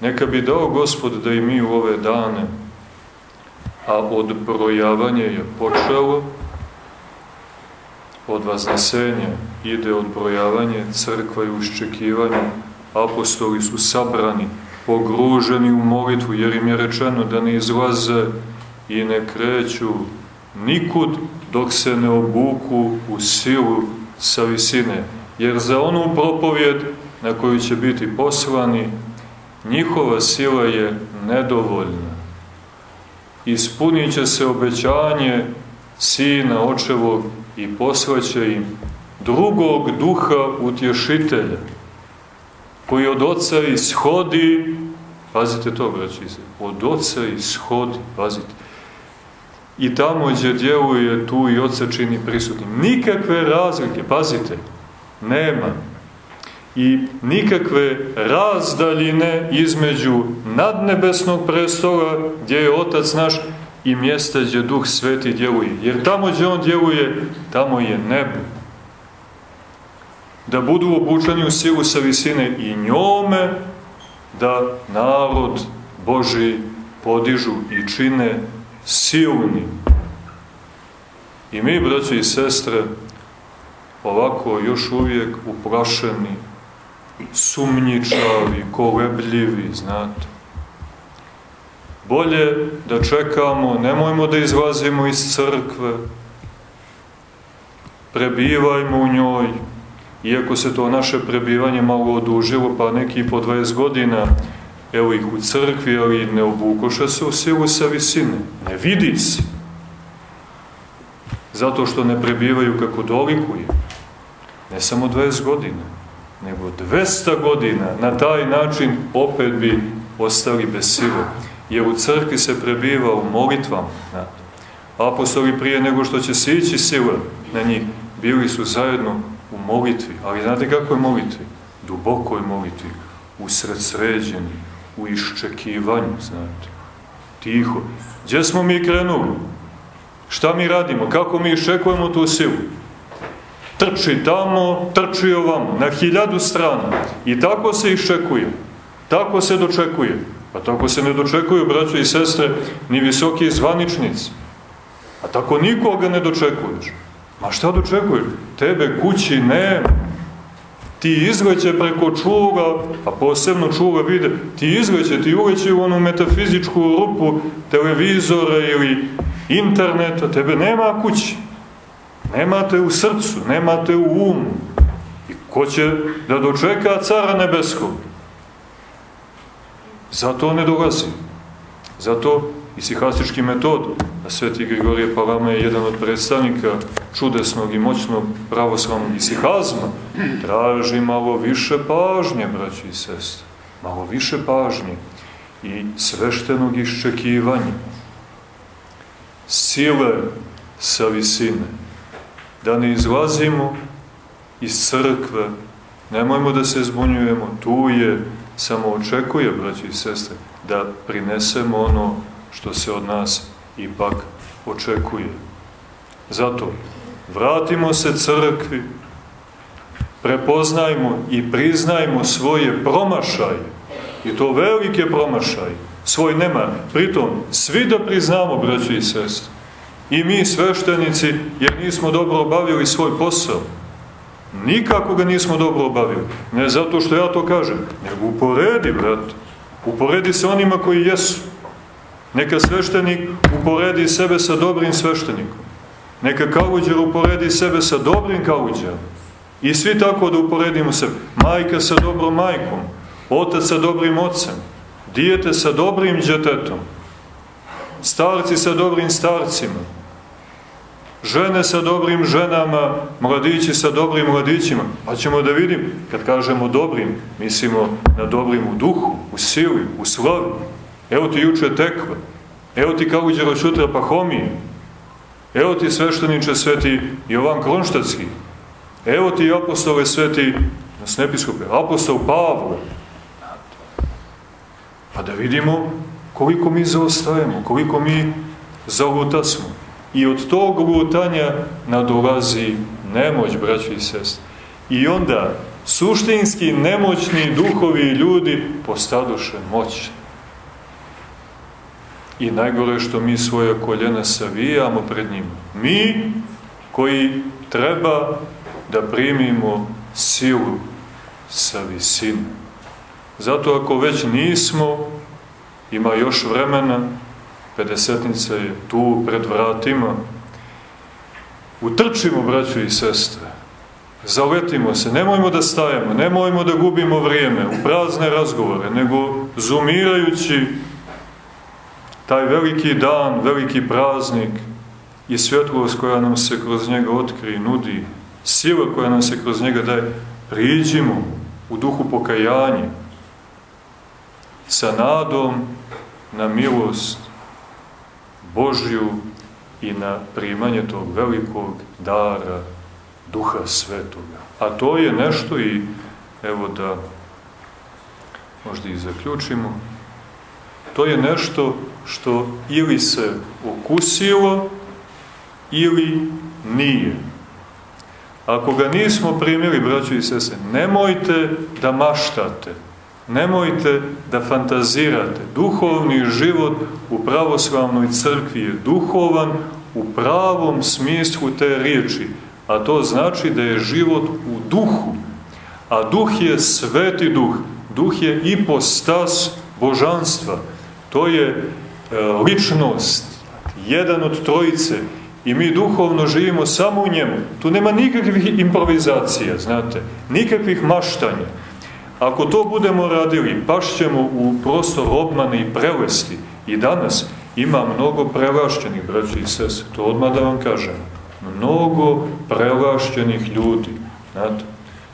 Speaker 2: Neka bi dao Gospod da i mi u ove dane, a od brojavanja je počelo, od vaznesenja ide od brojavanje, crkva je uščekivanje, apostoli su sabrani, pogruženi u molitvu, jer im je rečeno da ne izlaze i ne kreću nikud dok se ne obuku u silu sa visine. jer za onu propovjed na koju će biti poslani, njihova sila je nedovoljna. Ispunit će se obećanje Sina Očevog i poslaće im drugog duha utješitelja, koji od oca ishodi, pazite to, braći, od oca ishodi, pazite, i tamo gdje djeluje tu i oca čini prisutnim. Nikakve razlike, pazite, nema. I nikakve razdaljine između nadnebesnog prestola gdje je Otac naš i mjesta gdje Duh Sveti djeluje. Jer tamo gdje On djeluje, tamo je nebo. Da budu obučeni u silu sa visine i njome, da narod Boži podižu i čine silni. I mi, braći i sestre, ovako još uvijek uprašeni, sumnjičavi, kolebljivi, znate. Bolje da čekamo, nemojmo da izlazimo iz crkve, prebivajmo u njoj, iako se to naše prebivanje malo odužilo, pa neki po 20 godina, evo ih u crkvi, ali ne obukoše se u silu sa visine, ne vidi se, zato što ne prebivaju kako dolikuje, ne samo 20 godina, nego 200 godina, na taj način opet bi ostali bez sile. Jer u crkvi se prebiva u molitvam. Apostoli prije nego što će se ići sila na njih, bili su zajedno u molitvi. Ali znate kako je molitvi? Dubokoj molitvi, usred sređeni, u iščekivanju, znate. Tiho. Gdje smo mi krenuli? Šta mi radimo? Kako mi iščekujemo tu silu? Trči tamo, trči ovamo, na hiljadu strana. I tako se iščekuje. Tako se dočekuje. Pa tako se ne dočekuju, braćo i sestre, ni visoki zvaničnici. A tako nikoga ne dočekuješ. Ma šta dočekuješ? Tebe kući nema. Ti izleće preko čuva, a posebno čuva vide, ti izleće, ti uleće u onu metafizičku rupu televizora ili interneta, tebe nema kući. Nemate u srcu, nemate u umu. I ko će da dočeka cara nebeskog? Zato ne dolazi. Zato i sihastički metod, a sveti Grigorije Palama je jedan od predstavnika čudesnog i moćnog pravoslavnog isihazma, traži malo više pažnje, braći i sestre, malo više pažnje i sveštenog iščekivanja, sile sa visine, da ne izlazimo iz crkve, nemojmo da se zbunjujemo, tu je, samo očekuje, braći i sestre, da prinesemo ono što se od nas ipak očekuje. Zato, vratimo se crkvi, prepoznajmo i priznajmo svoje promašaje, i to velike promašaje, svoj nema. Pritom, svi da priznamo, braći i sestre, i mi sveštenici, jer nismo dobro obavili svoj posao. Nikako ga nismo dobro obavili. Ne zato što ja to kažem, nego uporedi, brat. Uporedi se onima koji jesu. Neka sveštenik uporedi sebe sa dobrim sveštenikom. Neka kaluđer uporedi sebe sa dobrim kaluđerom. I svi tako da uporedimo sebe. Majka sa dobrom majkom, otac sa dobrim ocem, dijete sa dobrim džetetom, starci sa dobrim starcima, žene sa dobrim ženama, mladići sa dobrim mladićima. Pa ćemo da vidim, kad kažemo dobrim, mislimo na dobrim u duhu, u sili, u slavi. Evo ti juče tekva, evo ti kaluđero sutra pahomije, evo ti svešteniče sveti Jovan Kronštatski, evo ti apostole sveti Snepiskope, apostol Pavle. Pa da vidimo koliko mi zaostajemo, koliko mi zalutasmo. I od tog lutanja nadolazi nemoć, braći i sest. I onda suštinski nemoćni duhovi i ljudi postadoše moćni. I najgore što mi svoje koljene savijamo pred njima. Mi koji treba da primimo silu sa visine. Zato ako već nismo, ima još vremena, Pedesetnica je tu pred vratima. Utrčimo, braćo i sestre. Zaletimo se, nemojmo da stajemo, nemojmo da gubimo vrijeme u prazne razgovore, nego zumirajući taj veliki dan, veliki praznik i svjetlost koja nam se kroz njega otkri, nudi, sila koja nam se kroz njega daje, priđimo u duhu pokajanja, sa nadom na milost Božju i na primanje tog velikog dara Duha Svetoga. A to je nešto i, evo da možda i zaključimo, to je nešto što ili se okusilo ili nije. Ako ga nismo primili, braćo i sese, nemojte da maštate, nemojte da fantazirate. Duhovni život u pravoslavnoj crkvi je duhovan u pravom smislu te riječi, a to znači da je život u duhu. A duh je sveti duh, duh je ipostas božanstva, to je e, ličnost, jedan od trojice, i mi duhovno živimo samo u njemu. Tu nema nikakvih improvizacija, znate, nikakvih maštanja. Ako to budemo radili, pašćemo u prostor obmane i prelesti. I danas ima mnogo prelašćenih, braći i sese, to odmah da vam kažem. Mnogo prelašćenih ljudi, znate.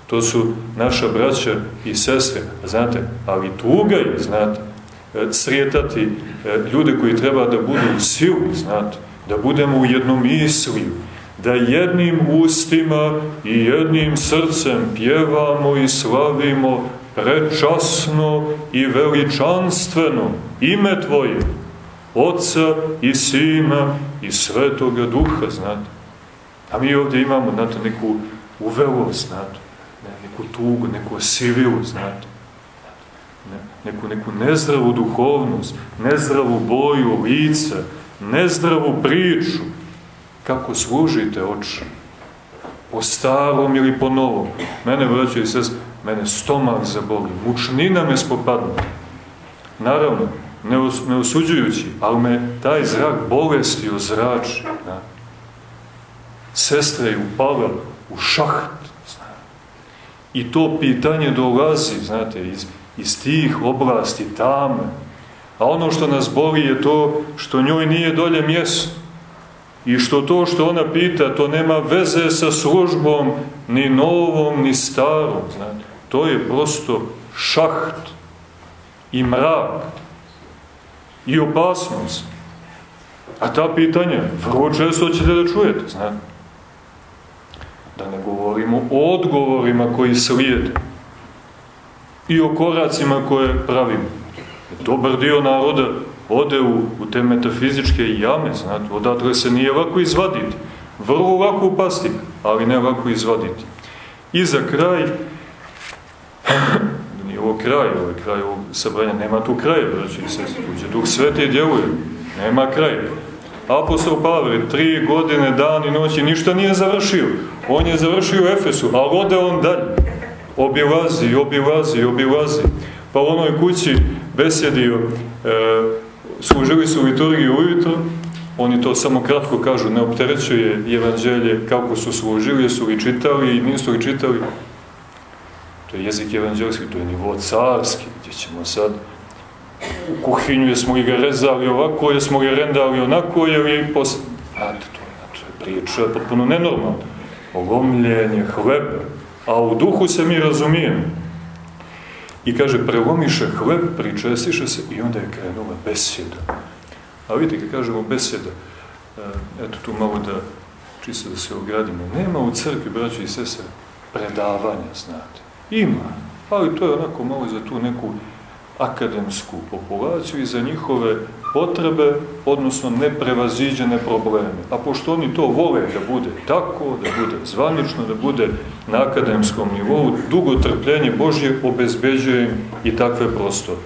Speaker 2: To su naša braća i sestre, znate, ali tuga je, znate, e, srijetati e, ljude koji treba da budu u silu, znate da budemo u jednom misliju, da jednim ustima i jednim srcem pjevamo i slavimo prečasno i veličanstveno ime Tvoje, Otca i Sina i Svetoga Duha, znate. A mi ovdje imamo, znate, neku uvelost, znate, neku tugu, neku osivilu, znate, neku, neku nezdravu duhovnost, nezdravu boju lica, nezdravu priču. Kako služite, oče? Po starom ili po novom? Mene, vraćaju i sest, mene stomak zaboli, mučnina me spopadne. Naravno, ne osuđujući, ali me taj zrak bolesti ozrači. Da. Sestra je upala u šaht. Zna. I to pitanje dolazi, znate, iz, iz tih oblasti tame, A ono što nas boli je to što njoj nije dolje mjesto. I što to što ona pita, to nema veze sa službom, ni novom, ni starom. Znate. To je prosto šaht i mrak i opasnost. A ta pitanja vrlo često ćete da čujete, znate. Da ne govorimo o odgovorima koji slijede i o koracima koje pravimo dobar dio naroda ode u, u te metafizičke jame, znate, odatle se nije lako izvaditi. Vrlo lako upasti, ali ne lako izvaditi. I za kraj, nije ovo kraj, ovo je kraj ovog sabranja, nema tu kraja, braći i sestri, uđe Duh Sveti djeluje, nema kraja. Apostol Pavle, tri godine, dan i noći, ništa nije završio. On je završio Efesu, ali ode on dalje. Obilazi, obilazi, obilazi. Pa u onoj kući besedio, e, služili su liturgiju ujutro, oni to samo kratko kažu, ne opterećuje evanđelje kako su služili, jesu li čitali i nisu li čitali. To je jezik evanđelski, to je nivo carski, gdje ćemo sad u kuhinju jesmo li ga rezali ovako, jesmo li rendali onako, ili posle... Znate, to, to je priča potpuno nenormalna. Lomljenje, hleba, a u duhu se mi razumijemo. I kaže, prelomiše hleb, pričestiše se i onda je krenula besjeda. A vidite, kad kažemo besjeda, e, eto tu malo da, čisto da se ogradimo, nema u crkvi, braći i sese, predavanja, znate. Ima, ali to je onako malo za tu neku akademsku populaciju i za njihove potrebe, odnosno neprevaziđene probleme. A pošto oni to vole da bude tako, da bude zvanično, da bude na akademskom nivou, dugo trpljenje Božje obezbeđuje im i takve prostore.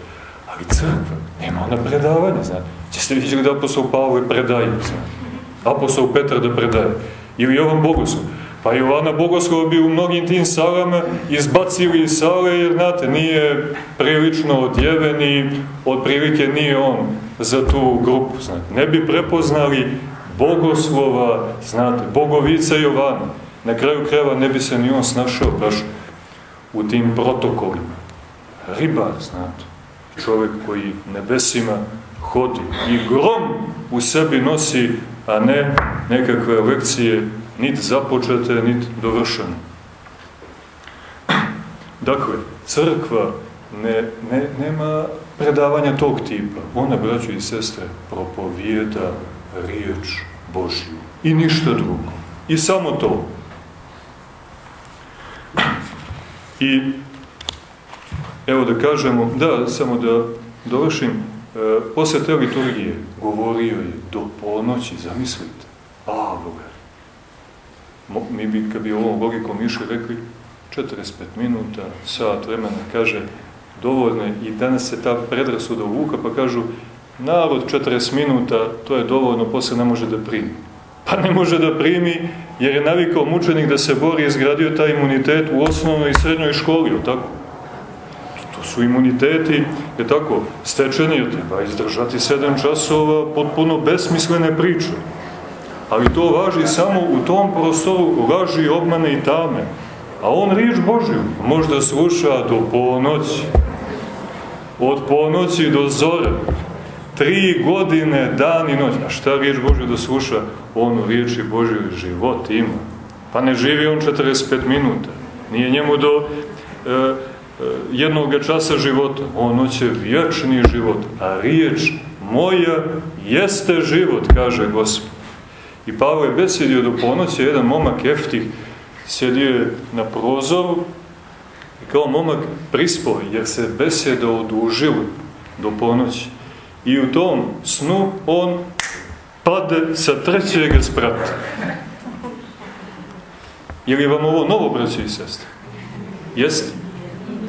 Speaker 2: Ali crkva, nema ona predavanja, znate. Če ste vidjeli da apostol Pavle predaje, znate. Apostol Petar da predaje. Ili Jovan Bogoslov. Pa Jovana Bogoslova bi u mnogim tim salama izbacili iz sale, jer, znate, nije prilično odjeven i od prilike nije on za tu grupu. Znate. Ne bi prepoznali Bogoslova, znate, Bogovica Jovana. Na kraju krajeva ne bi se ni on snašao baš u tim protokolima. Ribar, znate, čovjek koji nebesima hodi i grom u sebi nosi, a ne nekakve lekcije niti započete, niti dovršene. Dakle, crkva ne, ne, nema predavanja tog tipa. Ona, braćo i sestre, propovijeda riječ Božju. I ništa drugo. I samo to. I evo da kažemo, da, samo da dovršim, e, posle te liturgije govorio je do ponoći, zamislite, Pavle. Mi bi, kad bi ovom logikom išli, rekli 45 minuta, sat vremena, kaže, dovoljno je, i danas se ta predrasuda uvuka, pa kažu, narod 40 minuta, to je dovoljno, posle ne može da primi. Pa ne može da primi, jer je navikao mučenik da se bori i izgradio taj imunitet u osnovnoj i srednjoj školi, tako? To su imuniteti, je tako, stečeni, je treba izdržati 7 časova potpuno besmislene priče. Ali to važi samo u tom prostoru laži, obmane i tame. A on riječ Božju možda sluša do ponoći. Od ponoći do zore. Tri godine, dan i noć. A šta riječ Božju da sluša? On u riječi Božju život ima. Pa ne živi on 45 minuta. Nije njemu do e, e, jednog časa života. On hoće vječni život. A riječ moja jeste život, kaže Gospod. I Pavle besedio do ponoći, jedan momak eftih sjedio je na prozoru i kao momak prispao, jer se beseda odužila do ponoći. I u tom snu on pade sa trećeg sprata. Je li vam ovo novo, braći i sestre? Jeste?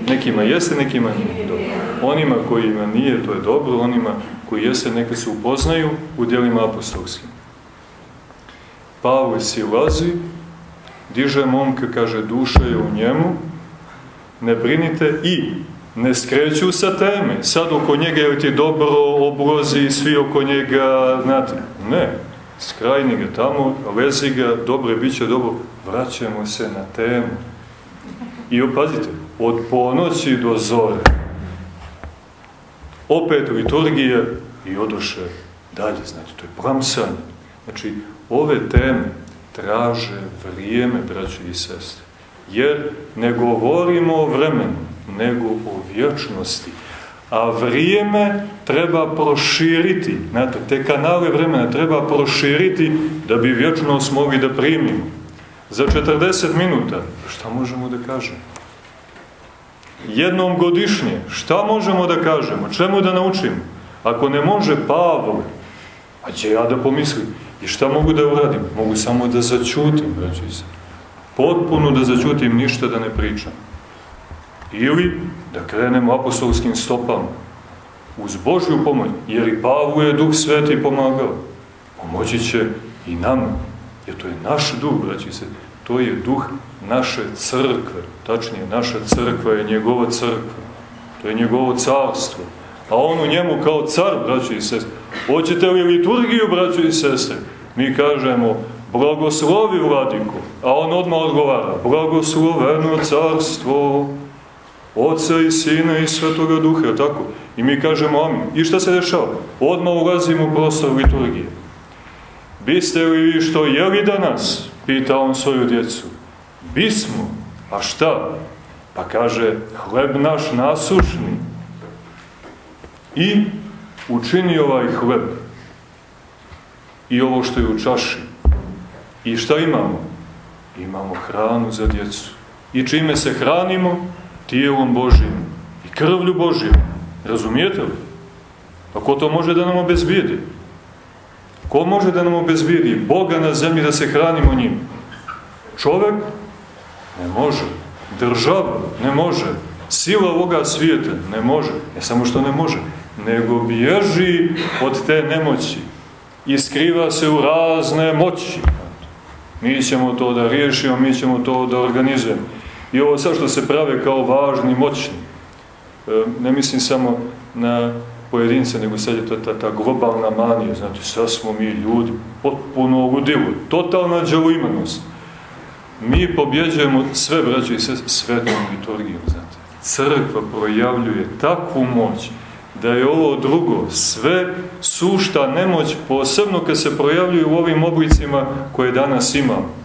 Speaker 2: Nekima jeste, nekima nije. Dobro. Onima kojima nije, to je dobro, onima koji jeste, neka se upoznaju u dijelima apostolskim. Pavle silazi, diže momka, kaže, duša je u njemu, ne brinite i ne skreću sa teme. Sad oko njega je ti dobro obrozi, svi oko njega, znate, ne. Skrajni ga tamo, lezi ga, dobro je, bit će dobro, vraćamo se na temu. I opazite, od ponoći do zore, opet liturgija i odoše dalje, znači, to je pramsanje. Znači, ove teme traže vrijeme, braći i sestre. Jer ne govorimo o vremenu, nego o vječnosti. A vrijeme treba proširiti. Znate, te kanale vremena treba proširiti da bi vječnost mogli da primimo. Za 40 minuta, šta možemo da kažemo? Jednom godišnje, šta možemo da kažemo? Čemu da naučimo? Ako ne može Pavle, a će ja da pomislim, I šta mogu da uradim? Mogu samo da začutim, braći se. Potpuno da začutim, ništa da ne pričam. Ili da krenem apostolskim stopama. Uz Božju pomoć, jer i Pavlu je Duh Sveti pomagao. Pomoći će i nam, jer to je naš duh, braći se. To je duh naše crkve. Tačnije, naša crkva je njegova crkva. To je njegovo carstvo a on u njemu kao car, braći i. Hoćete li liturgiju, braći i sestre? Mi kažemo, blagoslovi vladiko, a on odmah odgovara, blagosloveno carstvo Oca i Sina i Svetoga Duha, tako? I mi kažemo amin. I šta se dešava? Odmah ulazimo u prostor liturgije. Biste li vi što jeli danas? Pita on svoju djecu. Bismo. A šta? Pa kaže, hleb naš nasušni i učini ovaj hleb i ovo što je u čaši. I šta imamo? Imamo hranu za djecu. I čime se hranimo? Tijelom Božijim i krvlju Božijom. Razumijete li? Pa ko to može da nam obezbijedi? Ko može da nam obezbijedi Boga na zemlji da se hranimo njim? Čovek? Ne može. Država? Ne može. Sila ovoga svijeta? Ne može. Ne samo što ne može, nego bježi od te nemoći i skriva se u razne moći. Mi ćemo to da riješimo, mi ćemo to da organizujemo. I ovo sad što se prave kao važni, moćni, e, ne mislim samo na pojedince, nego sad je to ta, ta globalna manija, znate, sad smo mi ljudi, potpuno ludivo, totalna džavoimanost. mi pobjeđujemo sve, braće i sve, svetom liturgijom, znate. Crkva projavljuje takvu moć da je ovo drugo sve sušta nemoć, posebno kad se projavljuje u ovim oblicima koje danas imamo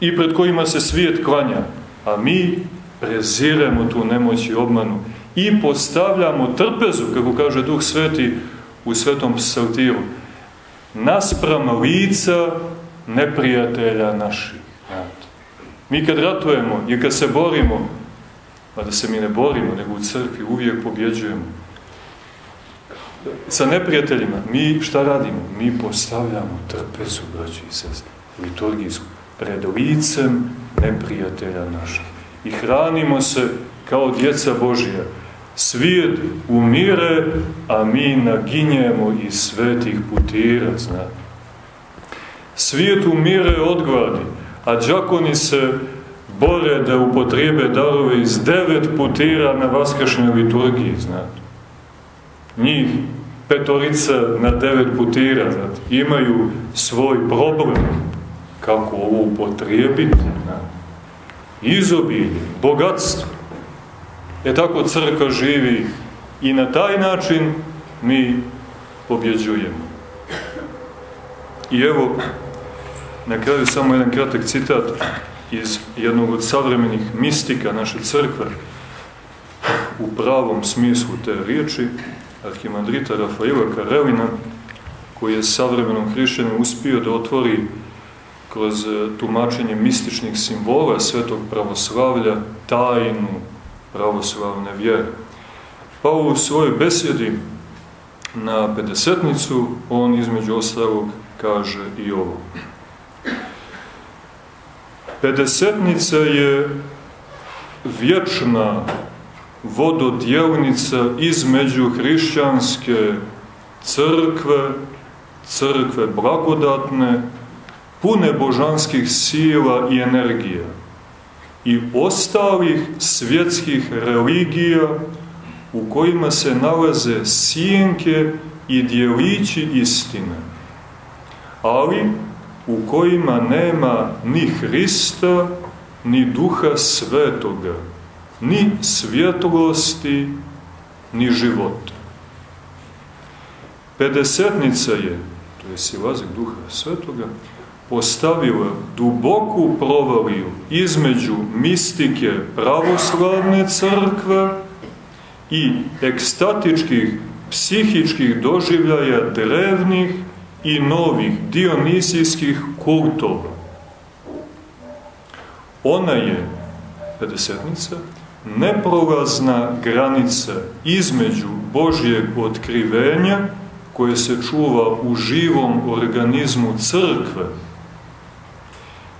Speaker 2: i pred kojima se svijet klanja, a mi preziremo tu nemoć i obmanu i postavljamo trpezu, kako kaže Duh Sveti u Svetom psaltiru, naspram lica neprijatelja naših. Mi kad ratujemo i kad se borimo, pa da se mi ne borimo, nego u crkvi uvijek pobjeđujemo, sa neprijateljima, mi šta radimo? Mi postavljamo trpezu, braći i sestri, liturgijsku, pred licem neprijatelja naših. I hranimo se kao djeca Božija. Svijet umire, a mi naginjemo iz svetih putira, znate. Svijet umire od gladi, a džakoni se bore da upotrijebe darove iz devet putira na vaskršnjoj liturgiji, znate. Njih petorica na devet putira, znate, imaju svoj problem kako ovo upotrijebiti. Izobilje, bogatstvo. E tako crkva živi i na taj način mi pobjeđujemo. I evo, na kraju samo jedan kratak citat iz jednog od savremenih mistika naše crkve u pravom smislu te riječi, arhimandrita Rafaila Karelina, koji je savremenom hrišćanom uspio da otvori kroz e, tumačenje mističnih simbola svetog pravoslavlja tajnu pravoslavne vjere. Pa u svojoj besjedi na pedesetnicu on između ostalog kaže i ovo. Pedesetnica je vječna vododjelnica između hrišćanske crkve, crkve blagodatne, pune božanskih sila i energija i ostalih svjetskih religija u kojima se nalaze sjenke i dijelići istine, ali u kojima nema ni Hrista, ni Duha Svetoga, ni svjetlosti, ni života. Pedesetnica je, to je silazak Duha Svetoga, postavila duboku provaliju između mistike pravoslavne crkve i ekstatičkih psihičkih doživljaja drevnih i novih dionisijskih kultova. Ona je, pedesetnica, neprolazna granica između Božjeg otkrivenja koje se čuva u živom organizmu crkve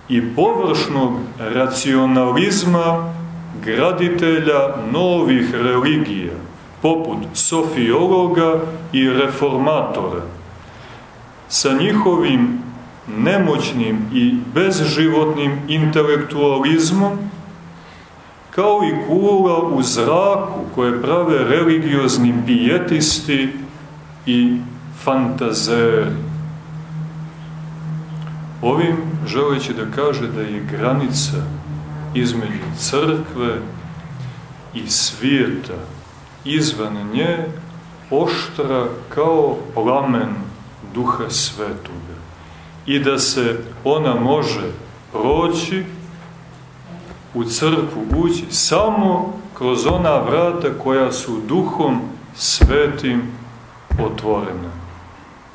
Speaker 2: i površnog racionalizma graditelja novih religija, poput sofiologa i reformatora, sa njihovim nemoćnim i bezživotnim intelektualizmom, kao i kula u zraku koje prave religiozni pijetisti i fantazeri. Ovim želeći da kaže da je granica između crkve i svijeta izvan nje oštra kao plamen duha svetoga i da se ona može proći u crkvu ući samo kroz ona vrata koja su duhom svetim otvorena.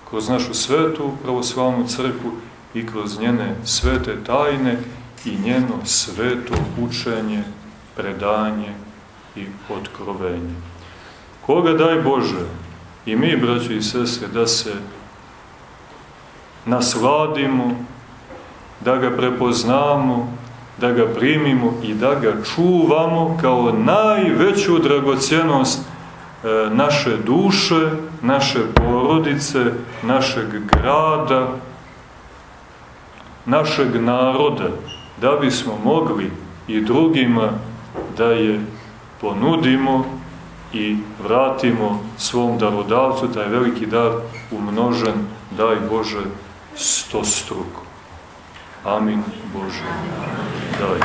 Speaker 2: Kroz našu svetu pravoslavnu crkvu i kroz njene svete tajne i njeno sveto učenje, predanje i otkrovenje. Koga daj Bože, i mi, braći i sestre, da se nasladimo, da ga prepoznamo, da ga primimo i da ga čuvamo kao najveću dragocjenost e, naše duše, naše porodice, našeg grada, našeg naroda, da bismo mogli i drugima da je ponudimo i vratimo svom darodavcu, taj veliki dar umnožen, daj Bože, sto struku. Amin Bože. Daj.